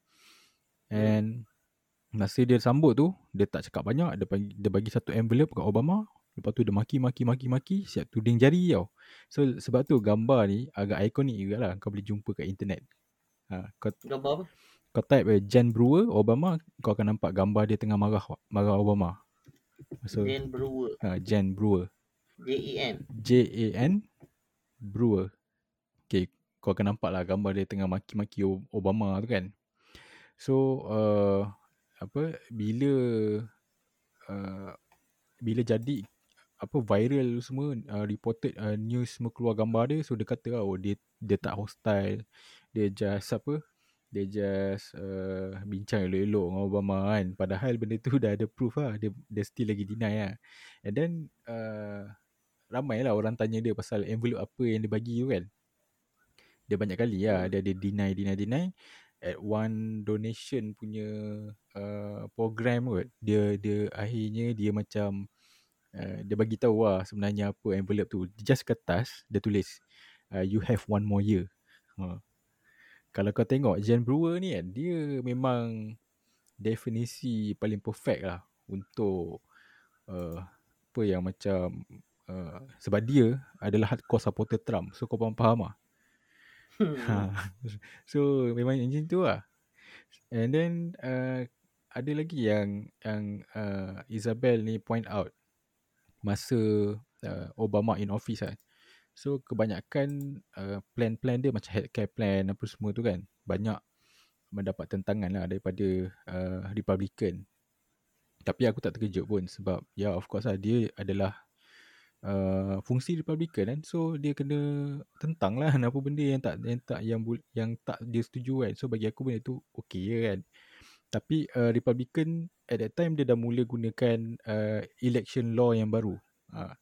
And masa dia sambut tu dia tak cakap banyak dia bagi dia bagi satu envelope kat Obama Lepas tu dia maki maki maki maki siap tuding jari tau. So sebab tu gambar ni agak ikonik juga lah kau boleh jumpa kat internet. Ha, kau, gambar apa? Kau type eh, Jan Brewer Obama kau akan nampak gambar dia tengah marah marah Obama. So, Jan Brewer. Ha, Jan Brewer. J-A-N. J-A-N Brewer. Okay, kau akan nampak lah gambar dia tengah maki-maki Obama tu kan. So, uh, apa, bila uh, bila jadi apa viral semua uh, reported uh, news semua keluar gambar dia so dia kata oh dia dia tak hostile. Dia just apa dia just uh, bincang elok-elok dengan Obama kan. Padahal benda tu dah ada proof lah. Dia, dia still lagi deny lah. And then uh, ramai lah orang tanya dia pasal envelope apa yang dia bagi tu kan. Dia banyak kali lah. Dia ada deny deny deny at one donation punya uh, program kot dia dia akhirnya dia macam Uh, dia bagi tahu lah sebenarnya apa envelope tu. Just kertas, dia tulis uh, you have one more year. Uh. Kalau kau tengok Jen Brewer ni kan, dia memang definisi paling perfect lah untuk uh, apa yang macam uh, sebab dia adalah hardcore supporter Trump. So kau faham-faham lah. Hmm. so memang macam tu lah. And then uh, ada lagi yang yang uh, Isabel ni point out masa uh, Obama in office kan. So kebanyakan uh, plan-plan dia macam healthcare plan apa semua tu kan. Banyak mendapat tentangan lah daripada uh, Republican. Tapi aku tak terkejut pun sebab ya yeah, of course lah dia adalah uh, fungsi Republican kan. So dia kena tentang lah apa benda yang tak yang tak yang, yang tak dia setuju kan. So bagi aku benda tu okey je kan. Tapi uh, Republican at that time dia dah mula gunakan uh, election law yang baru. Uh,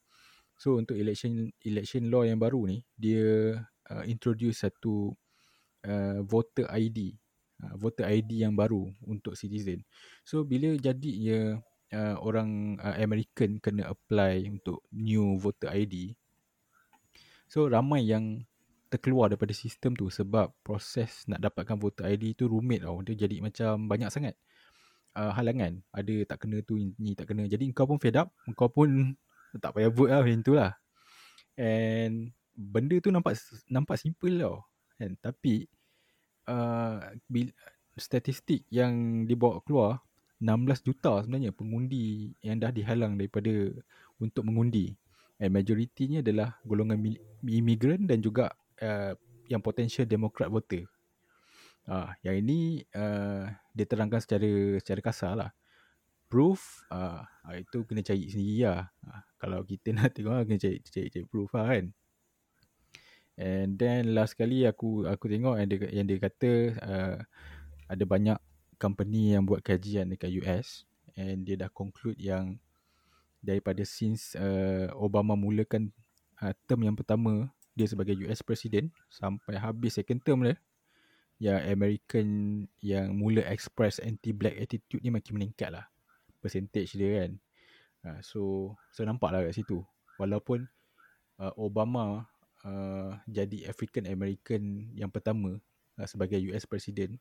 so untuk election election law yang baru ni dia uh, introduce satu uh, voter ID. Uh, voter ID yang baru untuk citizen. So bila jadinya uh, orang uh, American kena apply untuk new voter ID. So ramai yang terkeluar daripada sistem tu sebab proses nak dapatkan voter ID tu rumit tau. Dia jadi macam banyak sangat uh, halangan. Ada tak kena tu, ni tak kena. Jadi kau pun fed up. Kau pun tak payah vote lah macam tu lah. And benda tu nampak nampak simple tau. Kan? Tapi uh, statistik yang dibawa keluar 16 juta sebenarnya pengundi yang dah dihalang daripada untuk mengundi. And majoritinya adalah golongan imigran dan juga uh, yang potential Democrat voter. Uh, yang ini uh, dia terangkan secara secara kasar lah. Proof uh, itu kena cari sendiri lah. Uh, kalau kita nak tengok lah, kena cari, cari, cari proof lah kan. And then last kali aku aku tengok yang dia, yang dia kata uh, ada banyak company yang buat kajian dekat US and dia dah conclude yang daripada since uh, Obama mulakan uh, term yang pertama dia sebagai US President sampai habis second term dia yang American yang mula express anti-black attitude ni makin meningkat lah. Percentage dia kan. Uh, so, so nampak lah kat situ. Walaupun uh, Obama uh, jadi African American yang pertama uh, sebagai US President,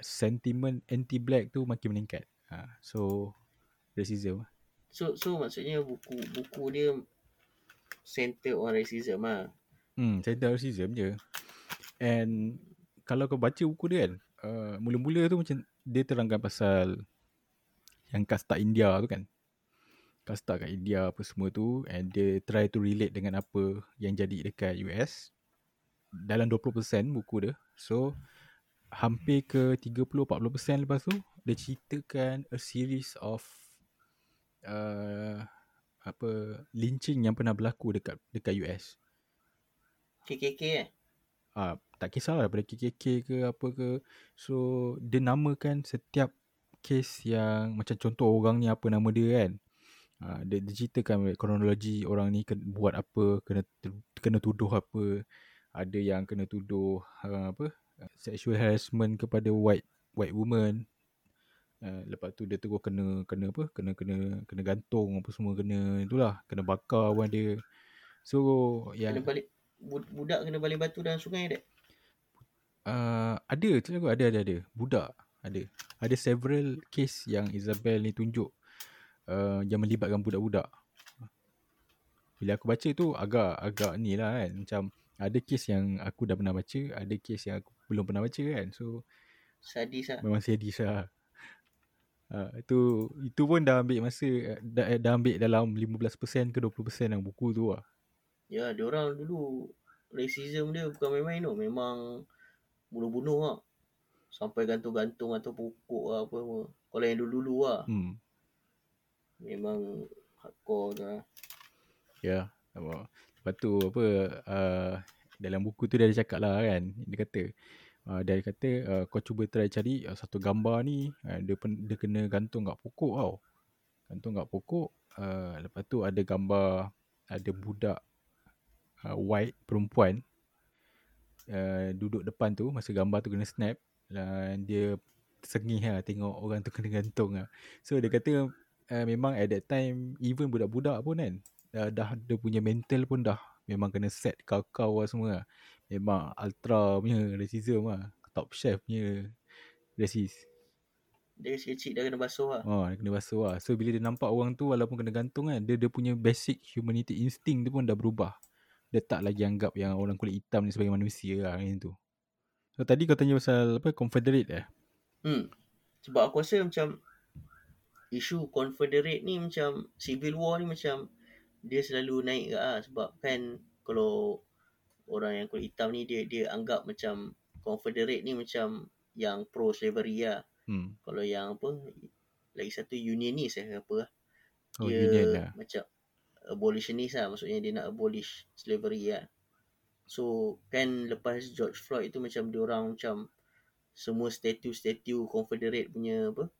sentiment anti-black tu makin meningkat. Uh, so, racism. So so maksudnya buku buku dia center on racism lah. Hmm, center racism je. And kalau kau baca buku dia kan, uh, mula-mula tu macam dia terangkan pasal yang kasta India tu kan. Kasta kat India apa semua tu and dia try to relate dengan apa yang jadi dekat US. Dalam 20% buku dia. So hampir ke 30-40% lepas tu dia ceritakan a series of uh, apa lynching yang pernah berlaku dekat dekat US. KKK eh? Ah, tak kisahlah daripada KKK ke apa ke. So dia namakan setiap kes yang macam contoh orang ni apa nama dia kan. Ah, dia, dia ceritakan kronologi orang ni kena buat apa, kena kena tuduh apa. Ada yang kena tuduh uh, apa sexual harassment kepada white white woman Uh, lepas tu dia terus kena kena apa? Kena kena kena gantung apa semua kena itulah, kena bakar pun ada. So yang Kena balik budak kena balik batu dalam sungai dek. uh, ada tu aku ada ada ada. Budak ada. Ada several case yang Isabel ni tunjuk uh, yang melibatkan budak-budak. Bila aku baca tu agak agak ni lah kan. Macam ada case yang aku dah pernah baca, ada case yang aku belum pernah baca kan. So Sadis lah. memang sadis lah. Uh, itu itu pun dah ambil masa dah, dah ambil dalam 15% ke 20% yang buku tu lah. Ya, dia orang dulu racism dia bukan main-main tu. Memang bunuh-bunuh lah. Sampai gantung-gantung atau pokok lah apa semua. Kalau yang dulu-dulu lah. Hmm. Memang hardcore tu lah. Ya. Yeah. Lepas tu apa uh, dalam buku tu dia ada cakap lah kan. Dia kata uh, dia kata uh, kau cuba try cari uh, satu gambar ni uh, dia pen, dia kena gantung kat pokok tau. Gantung kat pokok. Uh, lepas tu ada gambar ada budak uh, white perempuan uh, duduk depan tu masa gambar tu kena snap dan dia sengih lah tengok orang tu kena gantung lah. So dia kata uh, memang at that time even budak-budak pun kan uh, dah dia punya mental pun dah memang kena set kau-kau lah semua lah. Memang ultra punya racism lah. Top chef punya racist. Dia kecil-kecil dah kena basuh lah. Oh, dia kena basuh lah. So bila dia nampak orang tu walaupun kena gantung kan, dia dia punya basic humanity instinct tu pun dah berubah. Dia tak lagi anggap yang orang kulit hitam ni sebagai manusia lah macam tu. So tadi kau tanya pasal apa Confederate eh? Hmm. Sebab aku rasa macam isu Confederate ni macam Civil War ni macam dia selalu naik ke lah. Sebab kan kalau orang yang kulit hitam ni dia dia anggap macam Confederate ni macam yang pro slavery lah. Hmm. Kalau yang apa lagi satu unionist eh apa lah. Oh, dia union lah. macam abolitionist lah maksudnya dia nak abolish slavery lah. So kan lepas George Floyd tu macam dia orang macam semua statue-statue Confederate punya apa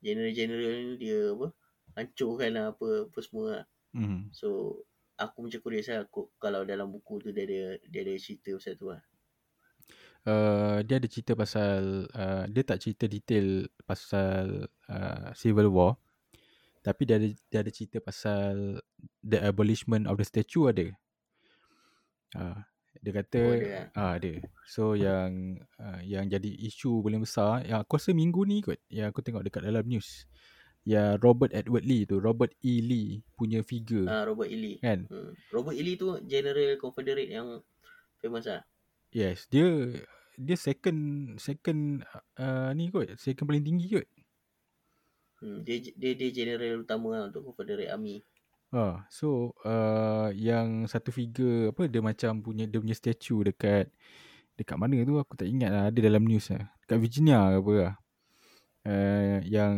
general-general ni dia apa hancurkan lah apa apa semua lah. Hmm. So aku macam curious lah aku, kalau dalam buku tu dia ada dia ada cerita pasal tu lah. Uh, dia ada cerita pasal uh, dia tak cerita detail pasal uh, civil war tapi dia ada dia ada cerita pasal the abolishment of the statue ada. Uh, dia kata Oh, ada, eh? ah ada. So yang uh, yang jadi isu paling besar yang aku rasa minggu ni kot yang aku tengok dekat dalam news. Ya Robert Edward Lee tu, Robert E Lee punya figure Ah Robert E. Lee. kan. Hmm. Robert E. Lee tu general Confederate yang famous lah. Yes, dia dia second second uh, ni kot, second paling tinggi kot. Hmm. Dia, dia dia general utama lah untuk Confederate Army. Ha, so uh, yang satu figure apa dia macam punya dia punya statue dekat dekat mana tu aku tak ingat lah ada dalam news lah. Dekat Virginia ke apa lah. Uh, yang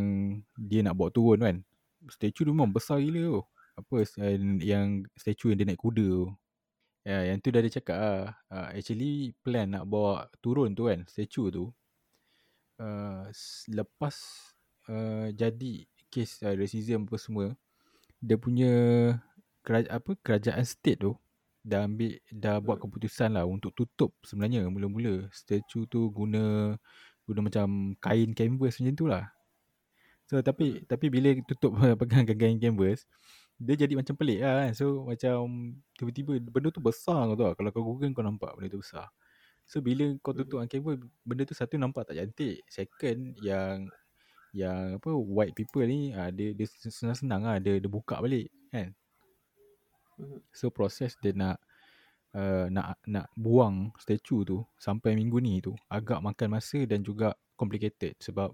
dia nak bawa turun kan. Statue tu memang besar gila tu. Apa uh, yang statue yang dia naik kuda tu. Ya, yang tu dah ada cakap lah. Uh, actually plan nak bawa turun tu kan statue tu. Uh, lepas uh, jadi kes uh, racism apa semua dia punya kerajaan apa kerajaan state tu dah ambil dah buat Hmm. keputusan lah untuk tutup sebenarnya mula-mula statue tu guna guna macam kain canvas macam tu lah. So tapi Hmm. tapi bila tutup pegangkan kain canvas dia jadi macam pelik lah kan. So macam tiba-tiba benda tu besar kau tahu tak? Kalau kau google kau nampak benda tu besar. So bila kau tutup Hmm. dengan canvas benda tu satu nampak tak cantik. Second yang yang apa white people ni ah, dia dia senang-senang lah dia, dia buka balik kan. Hmm. So proses dia nak uh, nak nak buang statue tu sampai minggu ni tu agak makan masa dan juga complicated sebab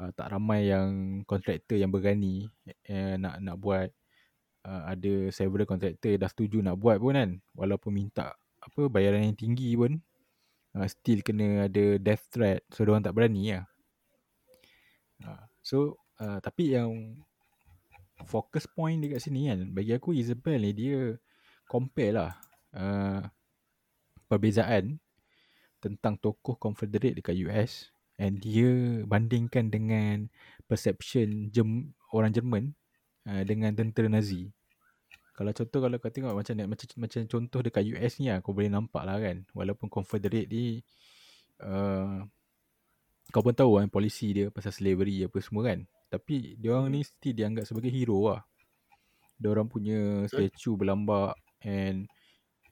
uh, tak ramai yang kontraktor yang berani uh, nak nak buat uh, ada several kontraktor dah setuju nak buat pun kan walaupun minta apa bayaran yang tinggi pun uh, still kena ada death threat so orang tak berani lah. Uh, so uh, tapi yang focus point dekat sini kan bagi aku Isabel ni dia compare lah uh, perbezaan tentang tokoh Confederate dekat US and dia bandingkan dengan perception Jem, orang Jerman uh, dengan tentera Nazi. Kalau contoh kalau kau tengok macam macam macam contoh dekat US ni lah kau boleh nampak lah kan walaupun Confederate ni uh, kau pun tahu kan polisi dia pasal slavery apa semua kan. Tapi dia orang ni still dianggap sebagai hero lah. Dia orang punya statue berlambak and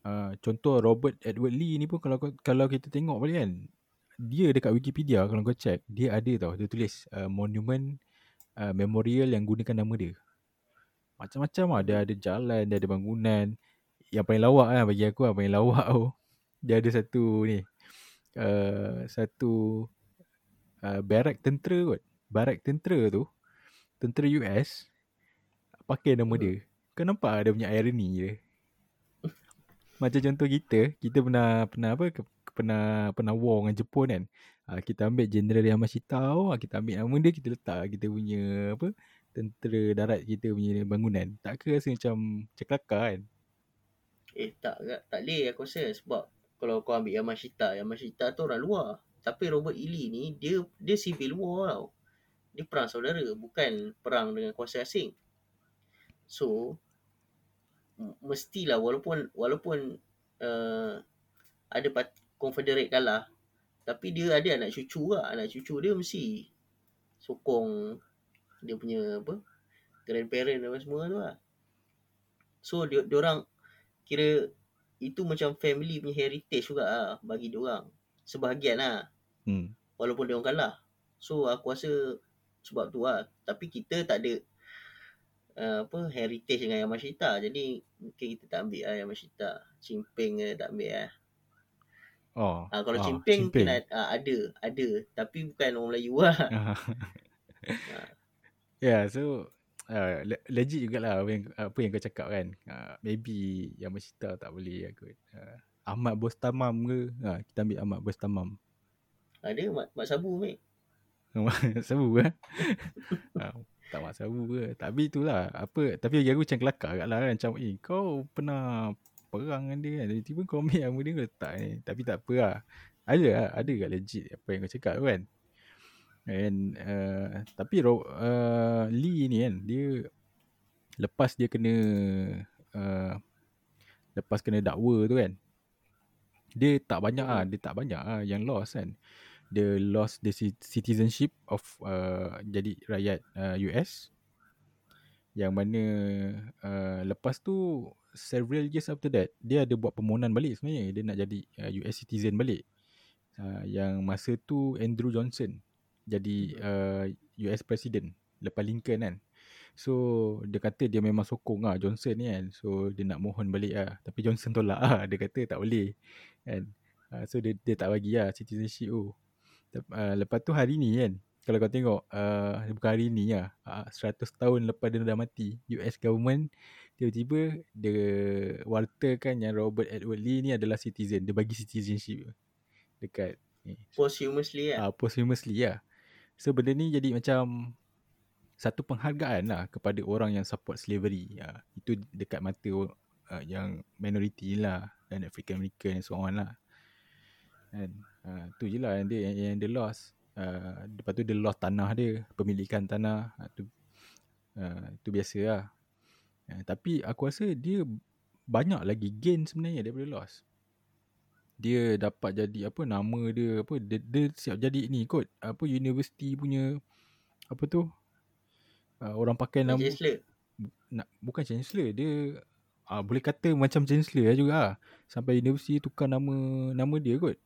uh, contoh Robert Edward Lee ni pun kalau kalau kita tengok balik kan dia dekat Wikipedia kalau kau check dia ada tau dia tulis uh, monument uh, memorial yang gunakan nama dia. Macam-macam lah dia ada jalan, dia ada bangunan. Yang paling lawak kan bagi aku lah paling lawak tu. Dia ada satu ni uh, satu uh, barak tentera kot. Barak tentera tu tentera US pakai nama dia. Kau nampak ada punya irony dia. Macam contoh kita, kita pernah pernah apa pernah pernah war dengan Jepun kan. Uh, kita ambil General Yamashita tu, kita ambil nama dia kita letak kita punya apa tentera darat kita punya bangunan. Tak ke rasa macam macam kan? Eh tak tak boleh aku rasa sebab kalau kau ambil Yamashita, Yamashita tu orang luar. Tapi Robert E. Lee ni dia dia civil war tau. Dia perang saudara, bukan perang dengan kuasa asing. So mestilah walaupun walaupun uh, ada part, Confederate kalah tapi dia ada anak cucu lah. Anak cucu dia mesti sokong dia punya apa grandparent apa semua tu lah. So dia orang kira itu macam family punya heritage juga lah bagi dia orang. Sebahagian lah. Hmm. walaupun dia orang kalah. So aku rasa sebab tu lah. Tapi kita tak ada uh, apa heritage dengan Yamashita jadi mungkin kita tak ambil lah Yamashita Cimpeng ke tak ambil lah Oh. Ha, kalau ah, cimpeng, cimpeng. mungkin ada, ada, ada. Tapi bukan orang Melayu lah. ha. yeah, so uh, legit jugalah apa yang, apa yang kau cakap kan. Uh, maybe Yamashita tak boleh aku. Uh, Ahmad Bostamam ke? Uh, kita ambil Ahmad Bostamam. Ada Mak, Mak Sabu ni. sabu ke? tak Mak Sabu ke? Tapi itulah. Apa, tapi bagi aku macam kelakar kat lah kan. Macam eh kau pernah perang dengan dia kan. Tiba-tiba kau ambil nama dia kau letak ni. Tapi tak apa lah. Ada lah. Ada kat legit apa yang kau cakap kan. And uh, tapi uh, Lee ni kan. Dia lepas dia kena uh, lepas kena dakwa tu kan. Dia tak banyak ah, dia tak banyak ah yang lost kan. Dia lost the citizenship of uh, jadi rakyat uh, US. Yang mana uh, lepas tu several years after that dia ada buat permohonan balik sebenarnya. Dia nak jadi uh, US citizen balik. Uh, yang masa tu Andrew Johnson jadi uh, US president lepas Lincoln kan. So dia kata dia memang sokong lah Johnson ni kan. So dia nak mohon balik lah. Tapi Johnson tolak lah. Dia kata tak boleh kan. Uh, so dia, dia tak bagi lah citizenship tu uh, lepas tu hari ni kan kalau kau tengok uh, bukan hari ni lah uh, 100 tahun lepas dia dah mati US government tiba-tiba dia wartakan yang Robert Edward Lee ni adalah citizen. Dia bagi citizenship dekat ni. Posthumously lah. Ah, uh, posthumously lah. So benda ni jadi macam satu penghargaan lah kepada orang yang support slavery. Uh, itu dekat mata uh, yang minority lah dan African American and so on lah. And uh, tu je lah yang dia, yang, yang dia lost. Uh, lepas tu dia lost tanah dia, pemilikan tanah. Uh, tu, uh, tu biasa lah. Uh, tapi aku rasa dia banyak lagi gain sebenarnya daripada loss. Dia dapat jadi apa nama dia apa dia, dia siap jadi ni kot apa university punya apa tu uh, orang pakai nama Chancellor. nak bukan chancellor dia uh, boleh kata macam chancellor lah juga lah. sampai universiti tukar nama nama dia kot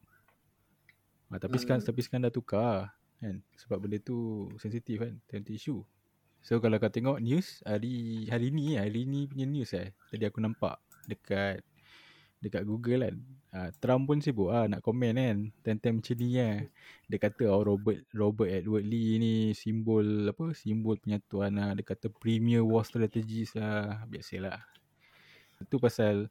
uh, tapi hmm. sekarang tapi sekarang dah tukar kan? Sebab benda tu sensitif kan? Tentu isu so kalau kau tengok news hari hari ni hari ni punya news eh? Tadi aku nampak dekat dekat Google kan? Uh, Trump pun sibuk lah nak komen kan? Tentang macam ni lah dia kata oh, Robert Robert Edward Lee ni simbol apa? Simbol penyatuan lah dia kata premier war strategist lah. Biasalah. Itu pasal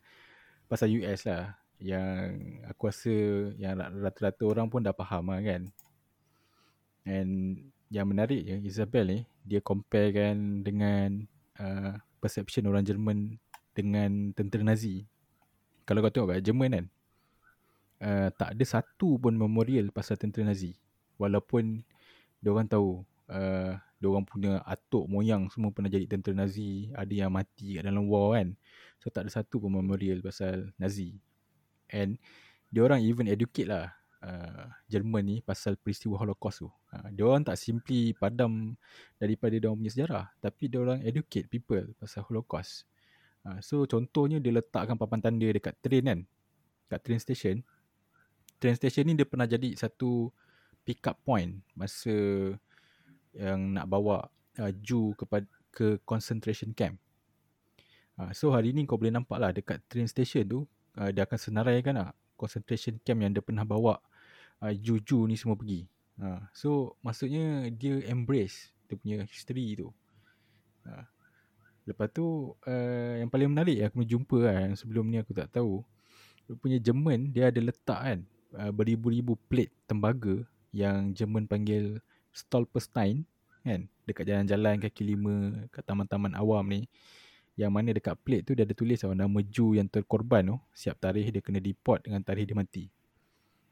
pasal US lah yang aku rasa yang rata-rata orang pun dah faham lah kan. And yang menarik je Isabel ni dia compare kan dengan uh, perception orang Jerman dengan tentera Nazi. Kalau kau tengok kat Jerman kan uh, tak ada satu pun memorial pasal tentera Nazi. Walaupun dia orang tahu uh, dia orang punya atuk moyang semua pernah jadi tentera Nazi ada yang mati kat dalam war kan. So tak ada satu pun memorial pasal Nazi and dia orang even educate lah uh, Jerman ni pasal peristiwa Holocaust tu uh, dia orang tak simply padam daripada dia orang punya sejarah tapi dia orang educate people pasal Holocaust Ha, so contohnya dia letakkan papan tanda dekat train kan. Kat train station. Train station ni dia pernah jadi satu pick up point masa yang nak bawa uh, Jew kepada ke concentration camp. Uh, so hari ni kau boleh nampak lah dekat train station tu uh, dia akan senaraikan lah concentration camp yang dia pernah bawa uh, Jew-Jew ni semua pergi. Uh, so maksudnya dia embrace dia punya history tu. Uh, Lepas tu uh, yang paling menarik aku jumpa kan sebelum ni aku tak tahu. Rupanya Jerman dia ada letak kan uh, beribu-ribu plate tembaga yang Jerman panggil Stolperstein kan dekat jalan-jalan kaki lima kat taman-taman awam ni. Yang mana dekat plate tu dia ada tulis oh, nama Jew yang terkorban tu. Siap tarikh dia kena deport dengan tarikh dia mati.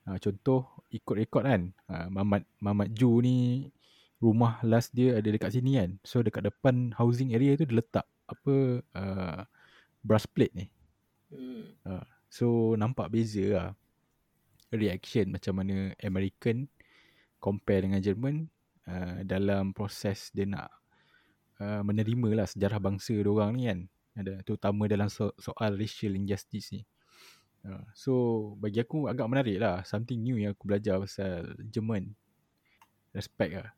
Uh, contoh ikut rekod kan. Uh, Mamat, Mamat Jew ni rumah last dia ada dekat sini kan. So dekat depan housing area tu dia letak apa uh, brass plate ni. Hmm. Uh, so nampak beza lah reaction macam mana American compare dengan Jerman uh, dalam proses dia nak uh, menerima lah sejarah bangsa orang ni kan. Ada terutama dalam so- soal racial injustice ni. Uh, so bagi aku agak menarik lah Something new yang aku belajar pasal Jerman Respect lah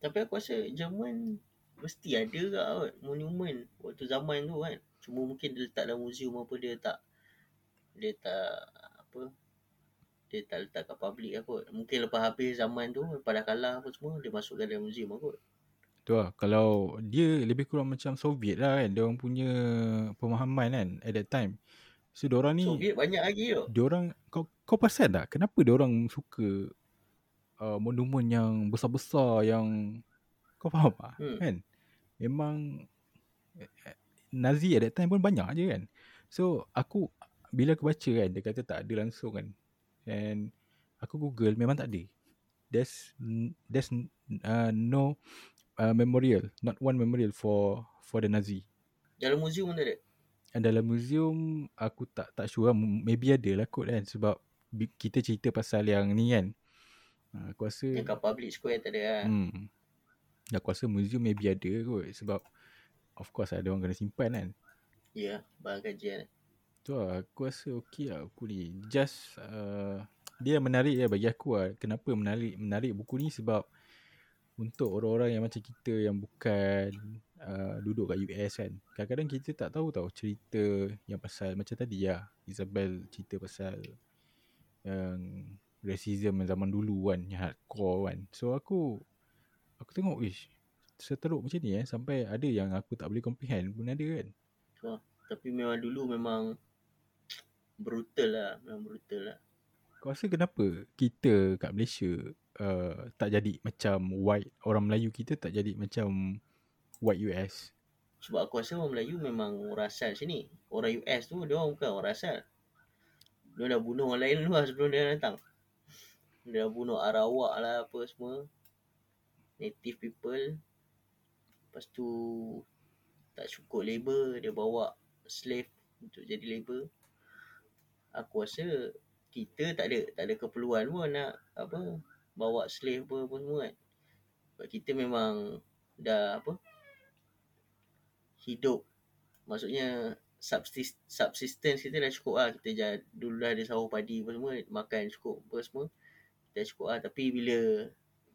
tapi aku rasa Jerman mesti ada ke kot monumen waktu zaman tu kan. Cuma mungkin dia letak dalam museum apa dia tak dia tak apa dia tak letak kat public lah kot. Mungkin lepas habis zaman tu, lepas dah kalah apa semua, dia masukkan dalam museum lah kot. Tu lah, kalau dia lebih kurang macam Soviet lah kan, dia orang punya pemahaman kan at that time. So, dia orang ni... Soviet banyak lagi tu. Dia orang, kau, kau pasal tak? Kenapa dia orang suka uh, monumen yang besar-besar yang kau faham tak hmm. kan memang Nazi at that time pun banyak je kan so aku bila aku baca kan dia kata tak ada langsung kan and aku google memang tak ada there's there's uh, no uh, memorial not one memorial for for the Nazi dalam museum tak ada And dalam museum aku tak tak sure lah. maybe ada lah kot kan sebab kita cerita pasal yang ni kan Ha, aku rasa Yang kat public square tak ada lah. Hmm. Aku rasa museum maybe ada kot sebab of course ada orang kena simpan kan. Ya, yeah, barang kajian. Tu lah, aku rasa okey lah buku ni. Just uh, dia menarik ya bagi aku lah. Kenapa menarik menarik buku ni sebab untuk orang-orang yang macam kita yang bukan uh, duduk kat US kan. Kadang-kadang kita tak tahu tau cerita yang pasal macam tadi ya. Isabel cerita pasal yang racism zaman dulu kan yang hardcore kan so aku aku tengok ish seteruk macam ni eh sampai ada yang aku tak boleh comprehend pun ada kan oh, tapi memang dulu memang brutal lah memang brutal lah kau rasa kenapa kita kat Malaysia uh, tak jadi macam white. Orang Melayu kita tak jadi macam white US sebab aku rasa orang Melayu memang orang asal sini. Orang US tu dia orang bukan orang asal dia dah bunuh orang lain dulu lah sebelum dia datang. Dia bunuh Arawak lah apa semua. Native people. Lepas tu Tak cukup labor Dia bawa slave untuk jadi labor. Aku rasa kita tak ada tak ada keperluan pun nak apa bawa slave apa, apa semua kan. Sebab kita memang dah apa hidup. Maksudnya subsist, subsistence kita dah cukup lah. Kita dah, dulu dah ada sawah padi apa semua makan cukup apa semua kita cukup lah. Tapi bila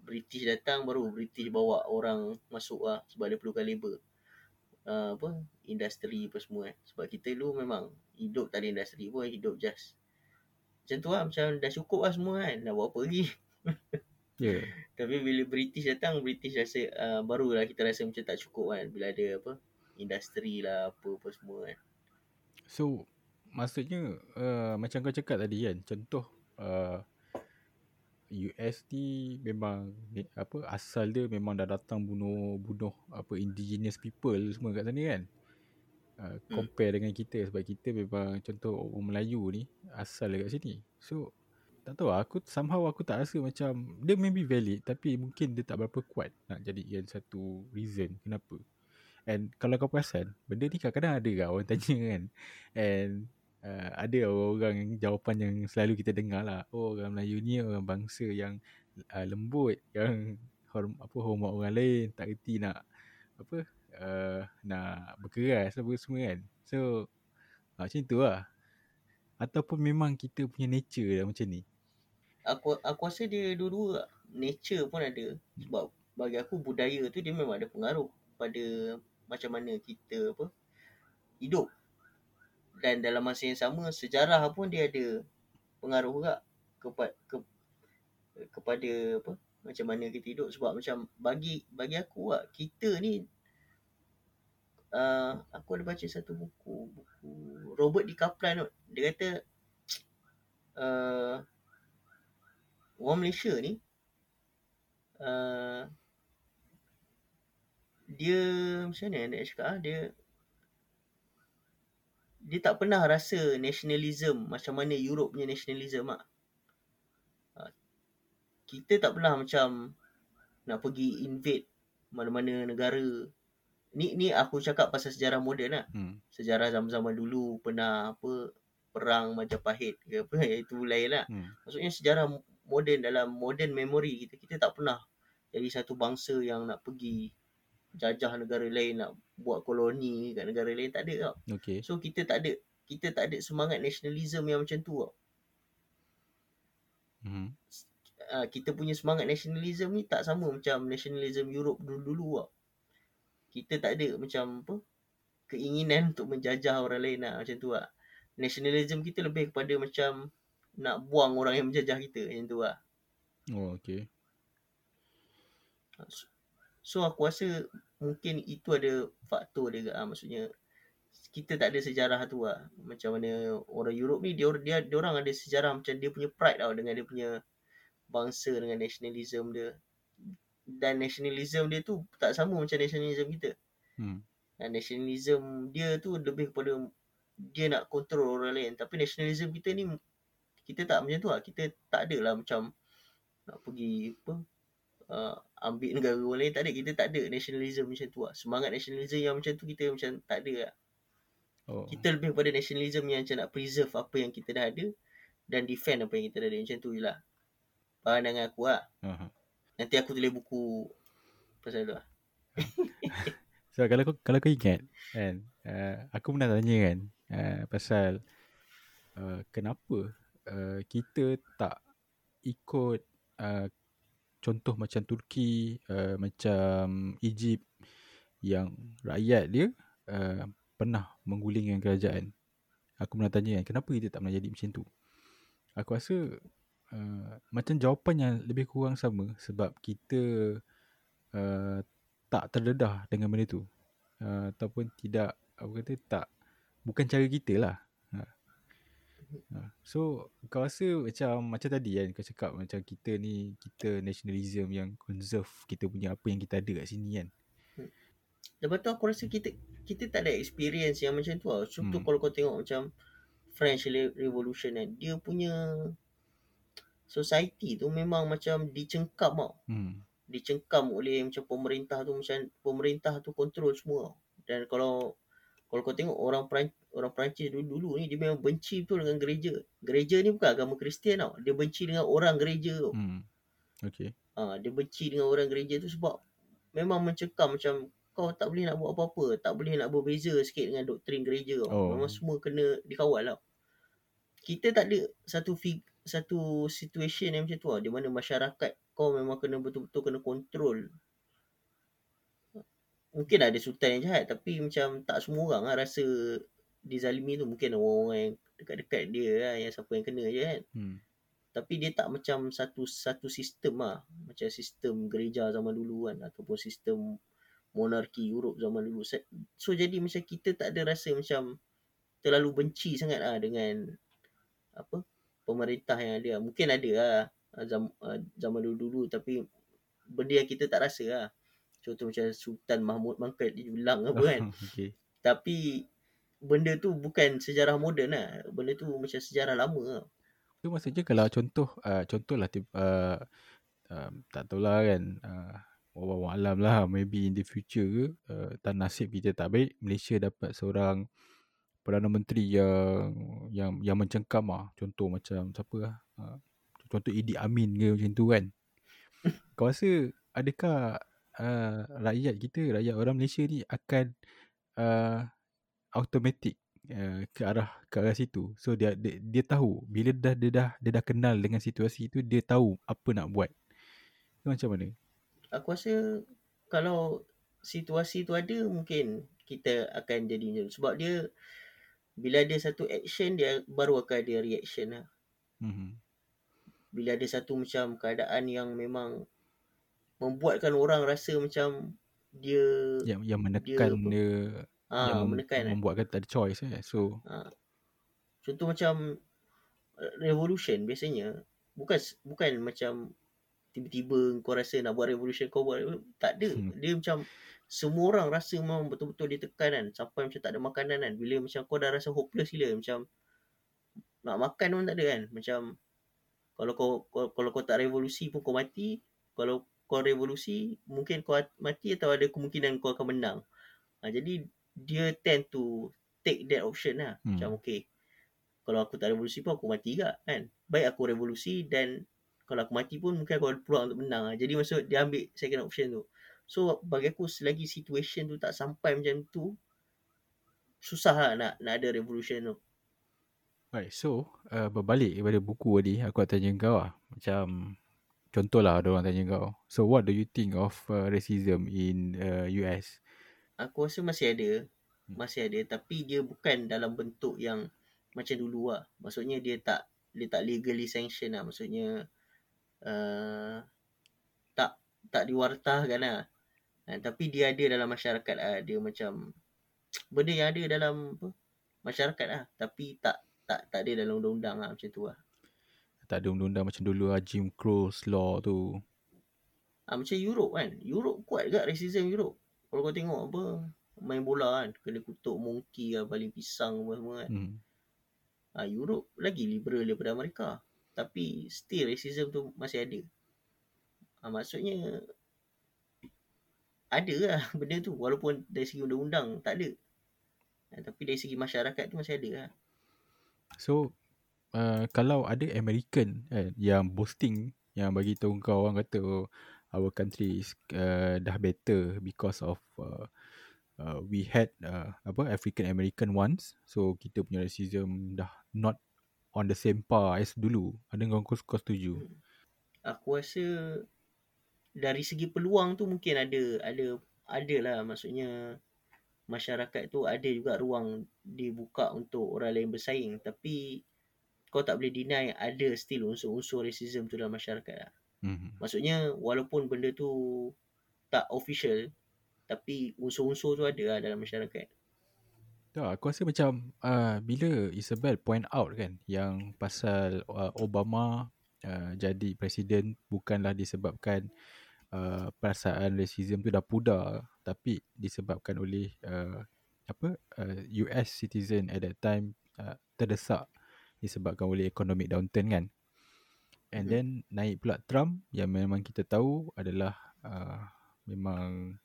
British datang baru British bawa orang masuk lah sebab dia perlukan labor uh, apa industri apa semua kan. Sebab kita dulu memang hidup tak ada industri pun hidup just. Macam tu lah macam dah cukup lah semua kan. Nak buat apa lagi. Yeah. tapi bila British datang British rasa uh, barulah kita rasa macam tak cukup kan bila ada apa industri lah apa-apa semua kan So maksudnya uh, macam kau cakap tadi kan contoh uh, US ni memang ni, apa asal dia memang dah datang bunuh bunuh apa indigenous people semua kat sana kan. Uh, compare hmm. dengan kita sebab kita memang contoh orang Melayu ni asal dekat sini. So tak tahu aku somehow aku tak rasa macam dia maybe valid tapi mungkin dia tak berapa kuat nak jadikan satu reason kenapa. And kalau kau perasan benda ni kadang-kadang ada kan orang tanya kan. And uh, ada orang jawapan yang selalu kita dengar lah. Oh orang Melayu ni orang bangsa yang uh, lembut, yang horm, apa hormat orang lain, tak reti nak apa uh, nak berkeras apa semua kan. So uh, macam tu lah. Ataupun memang kita punya nature lah macam ni. Aku aku rasa dia dua-dua nature pun ada. Sebab bagi aku budaya tu dia memang ada pengaruh pada macam mana kita apa hidup. Dan dalam masa yang sama sejarah pun dia ada pengaruh juga kepada ke, kepada apa macam mana kita hidup. Sebab macam bagi bagi aku lah kita ni uh, aku ada baca satu buku buku Robert Di Kaplan dia kata uh, orang Malaysia ni uh, dia macam mana nak cakap ah dia dia tak pernah rasa nationalism macam mana Europe punya nationalism ah. Ha. Kita tak pernah macam nak pergi invade mana-mana negara. Ni ni aku cakap pasal sejarah moden lah. Hmm. Sejarah zaman-zaman dulu pernah apa perang Majapahit ke apa itu lain lah. Hmm. Maksudnya sejarah moden dalam modern memory kita kita tak pernah jadi satu bangsa yang nak pergi jajah negara lain nak buat koloni kat negara lain tak ada tau. Okay. So kita tak ada kita tak ada semangat nationalism yang macam tu tau. Hmm. Uh, kita punya semangat nationalism ni tak sama macam nationalism Europe dulu-dulu tau. Kita tak ada macam apa keinginan untuk menjajah orang lain lah macam tu lah. Nationalism kita lebih kepada macam nak buang orang yang menjajah kita macam tu lah. Oh, okay. So aku rasa mungkin itu ada faktor dia ah maksudnya kita tak ada sejarah tu lah. Macam mana orang Europe ni dia dia dia orang ada sejarah macam dia punya pride tau dengan dia punya bangsa dengan nationalism dia. Dan nationalism dia tu tak sama macam nationalism kita. Hmm. Dan nationalism dia tu lebih kepada dia nak kontrol orang lain. Tapi nationalism kita ni kita tak macam tu lah. Kita tak ada lah macam nak pergi apa uh, ambil negara orang lain tak ada kita tak ada nationalism macam tu lah. semangat nationalism yang macam tu kita macam tak ada lah. Oh. Kita lebih pada nationalism yang macam nak preserve apa yang kita dah ada dan defend apa yang kita dah ada macam tu je lah. Pandangan aku lah. Uh-huh. Nanti aku tulis buku pasal tu lah. so kalau kau, kalau kau ingat kan uh, aku pernah tanya kan uh, pasal uh, kenapa uh, kita tak ikut uh, contoh macam Turki, uh, macam Egypt yang rakyat dia uh, pernah menggulingkan kerajaan. Aku pernah tanya kan, kenapa kita tak pernah jadi macam tu? Aku rasa uh, macam jawapan yang lebih kurang sama sebab kita uh, tak terdedah dengan benda tu. Uh, ataupun tidak, apa kata, tak, bukan cara kita lah. Ha. So kau rasa macam macam tadi kan kau cakap macam kita ni kita nationalism yang conserve kita punya apa yang kita ada kat sini kan. Hmm. Lepas tu aku rasa kita kita tak ada experience yang macam tu lah. Contoh hmm. kalau kau tengok macam French Revolution kan. Dia punya society tu memang macam dicengkam tau. Hmm. Dicengkam oleh macam pemerintah tu macam pemerintah tu control semua. Dan kalau kalau kau tengok orang Perancis, orang Perancis dulu-dulu ni dia memang benci betul dengan gereja. Gereja ni bukan agama Kristian tau. Dia benci dengan orang gereja tu. Hmm. Okay. Ha, dia benci dengan orang gereja tu sebab memang mencekam macam kau tak boleh nak buat apa-apa. Tak boleh nak berbeza sikit dengan doktrin gereja tau. Oh. Memang semua kena dikawal tau. Kita tak ada satu fig, satu situation yang macam tu tau. Di mana masyarakat kau memang kena betul-betul kena kontrol. Mungkin ada sultan yang jahat tapi macam tak semua orang lah rasa dizalimi tu. Mungkin orang-orang yang dekat-dekat dia lah yang siapa yang kena je kan. Hmm. Tapi dia tak macam satu satu sistem lah. Macam sistem gereja zaman dulu kan. Ataupun sistem monarki Europe zaman dulu. So jadi macam kita tak ada rasa macam terlalu benci sangat lah dengan apa pemerintah yang ada. Mungkin ada lah zaman, zaman dulu-dulu tapi benda yang kita tak rasa lah. Contoh macam Sultan Mahmud Mangkat di Julang apa kan. okay. Tapi benda tu bukan sejarah moden lah. Benda tu macam sejarah lama lah. Tu maksudnya kalau contoh uh, contohlah uh, uh, tak tahulah kan uh, Allah alam lah maybe in the future ke uh, tak nasib kita tak baik Malaysia dapat seorang Perdana Menteri yang yang yang mencengkam lah contoh macam siapa lah uh, contoh Idi Amin ke macam tu kan kau rasa adakah uh, rakyat kita rakyat orang Malaysia ni akan uh, automatic uh, ke arah ke arah situ. So dia, dia dia tahu bila dah dia dah dia dah kenal dengan situasi itu dia tahu apa nak buat. Itu macam mana? Aku rasa kalau situasi tu ada mungkin kita akan jadi. Sebab dia bila ada satu action dia baru akan ada reaction lah. Mhm. Bila ada satu macam keadaan yang memang membuatkan orang rasa macam dia Yang yang menekan apa? dia, ah yang menekan eh. membuatkan tak ada choice eh. So Ha. Contoh macam uh, revolution biasanya bukan bukan macam tiba-tiba kau rasa nak buat revolution kau buat tak ada. Hmm. Dia macam semua orang rasa memang betul-betul ditekan kan sampai macam tak ada makanan kan. Bila macam kau dah rasa hopeless gila macam nak makan pun tak ada kan. Macam kalau kau, kau kalau kau tak revolusi pun kau mati. Kalau kau revolusi mungkin kau mati atau ada kemungkinan kau akan menang. Ha, jadi dia tend to take that option lah. Hmm. Macam okay. Kalau aku tak revolusi pun aku mati juga kan. Baik aku revolusi dan kalau aku mati pun mungkin aku ada peluang untuk menang. lah. Jadi maksud dia ambil second option tu. So bagi aku selagi situation tu tak sampai macam tu susah lah nak, nak ada revolution tu. Right, so uh, berbalik kepada buku tadi aku nak tanya kau lah. Macam contohlah ada orang tanya kau. So what do you think of uh, racism in uh, US? Aku rasa masih ada. Hmm. Masih ada tapi dia bukan dalam bentuk yang macam dulu lah. Maksudnya dia tak dia tak legally sanction lah. Maksudnya uh, tak tak diwartahkan lah. Ha, tapi dia ada dalam masyarakat lah. Dia macam benda yang ada dalam apa, masyarakat lah. Tapi tak tak tak ada dalam undang-undang lah macam tu lah. Tak ada undang-undang macam dulu lah Jim Crow law tu. Ha, macam Europe kan. Europe kuat juga racism Europe. Kalau kau tengok apa main bola kan. Kena kutuk monkey lah, baling pisang apa semua kan. Hmm. Ha, Europe lagi liberal daripada Amerika. Tapi still racism tu masih ada. Ha, maksudnya ada lah benda tu. Walaupun dari segi undang-undang tak ada. Ha, tapi dari segi masyarakat tu masih ada lah. So uh, kalau ada American kan yang boasting yang bagi tahu kau orang kata oh, our country is uh, dah better because of uh, uh, we had uh, apa African American ones so kita punya racism dah not on the same par as dulu. Ada kau kau, setuju? Aku rasa dari segi peluang tu mungkin ada ada ada lah maksudnya masyarakat tu ada juga ruang dibuka untuk orang lain bersaing. Tapi kau tak boleh deny ada still unsur-unsur racism tu dalam masyarakat lah. Hmm. Maksudnya walaupun benda tu tak official tapi unsur-unsur tu ada lah dalam masyarakat. Tak, aku rasa macam uh, bila Isabel point out kan yang pasal uh, Obama uh, jadi presiden bukanlah disebabkan uh, perasaan racism tu dah pudar tapi disebabkan oleh uh, apa uh, US citizen at that time uh, terdesak disebabkan oleh economic downturn kan. And Mhm. then naik pula Trump yang memang kita tahu adalah uh, memang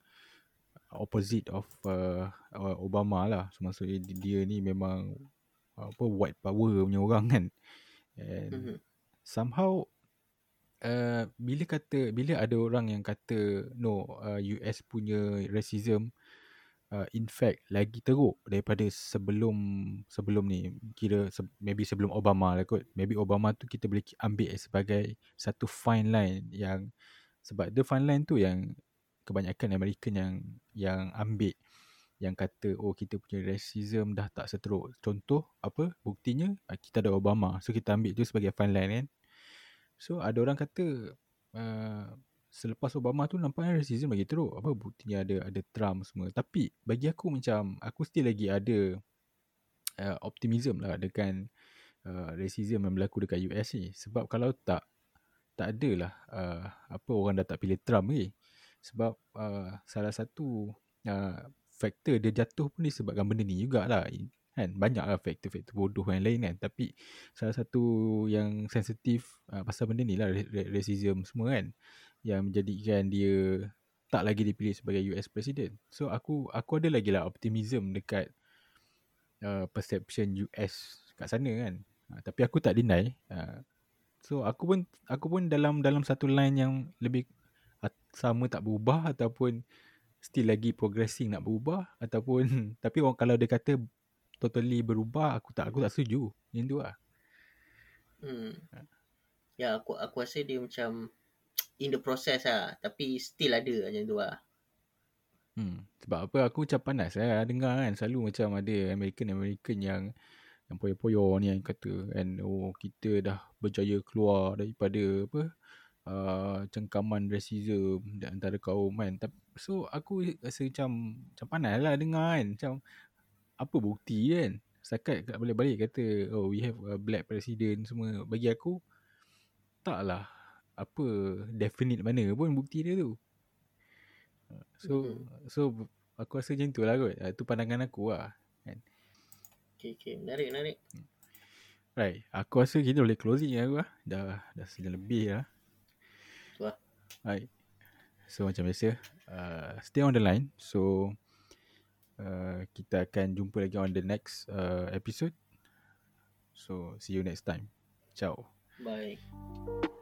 opposite of uh, uh, Obama lah. So maksudnya dia, dia ni memang apa white power punya orang kan. And Mhm. somehow uh, bila kata bila ada orang yang kata no uh, US punya racism uh, in fact lagi teruk daripada sebelum sebelum ni. Kira se- maybe sebelum Obama lah kot. Maybe Obama tu kita boleh ambil sebagai satu fine line yang sebab the fine line tu yang kebanyakan American yang yang ambil. Yang kata oh kita punya racism dah tak seteruk. Contoh apa? Buktinya uh, kita ada Obama. So kita ambil tu sebagai fine line kan. So ada orang kata uh, selepas Obama tu nampaknya racism lagi teruk. Apa buktinya ada ada Trump semua. Tapi bagi aku macam aku still lagi ada uh, optimism lah dengan uh, racism yang berlaku dekat US ni. Sebab kalau tak tak adalah uh, apa orang dah tak pilih Trump lagi. Sebab uh, salah satu uh, faktor dia jatuh pun disebabkan benda ni jugalah. Kan banyak lah faktor-faktor bodoh yang lain kan. Tapi salah satu yang sensitif uh, pasal benda ni lah ra- ra- racism semua kan yang menjadikan dia tak lagi dipilih sebagai US President. So aku aku ada lagi lah optimism dekat uh, perception US kat sana kan. Uh, tapi aku tak deny. Uh, so aku pun aku pun dalam dalam satu line yang lebih sama tak berubah ataupun still lagi progressing nak berubah ataupun tapi orang kalau dia kata totally berubah aku tak aku tak setuju. Yang tu lah. Hmm. Ya, aku aku rasa dia macam in the process lah. Tapi still ada macam tu lah. Hmm. Sebab apa aku macam panas lah dengar kan selalu macam ada American-American yang yang poyo-poyo ni yang kata kan oh kita dah berjaya keluar daripada apa uh, cengkaman racism di antara kaum kan. So aku rasa macam macam panas lah dengar kan macam apa bukti kan. Setakat tak boleh balik kata oh we have a black president semua. Bagi aku taklah apa definite mana pun bukti dia tu. So Mhm. so aku rasa macam tu lah kot. Itu pandangan aku lah. Okay, okay. Menarik, menarik. Right. Aku rasa kita boleh closing aku lah. Dah, dah sejam lebih lah. Tu lah. Right. So macam biasa. Uh, stay on the line. So uh, kita akan jumpa lagi on the next uh, episode. So see you next time. Ciao. Bye.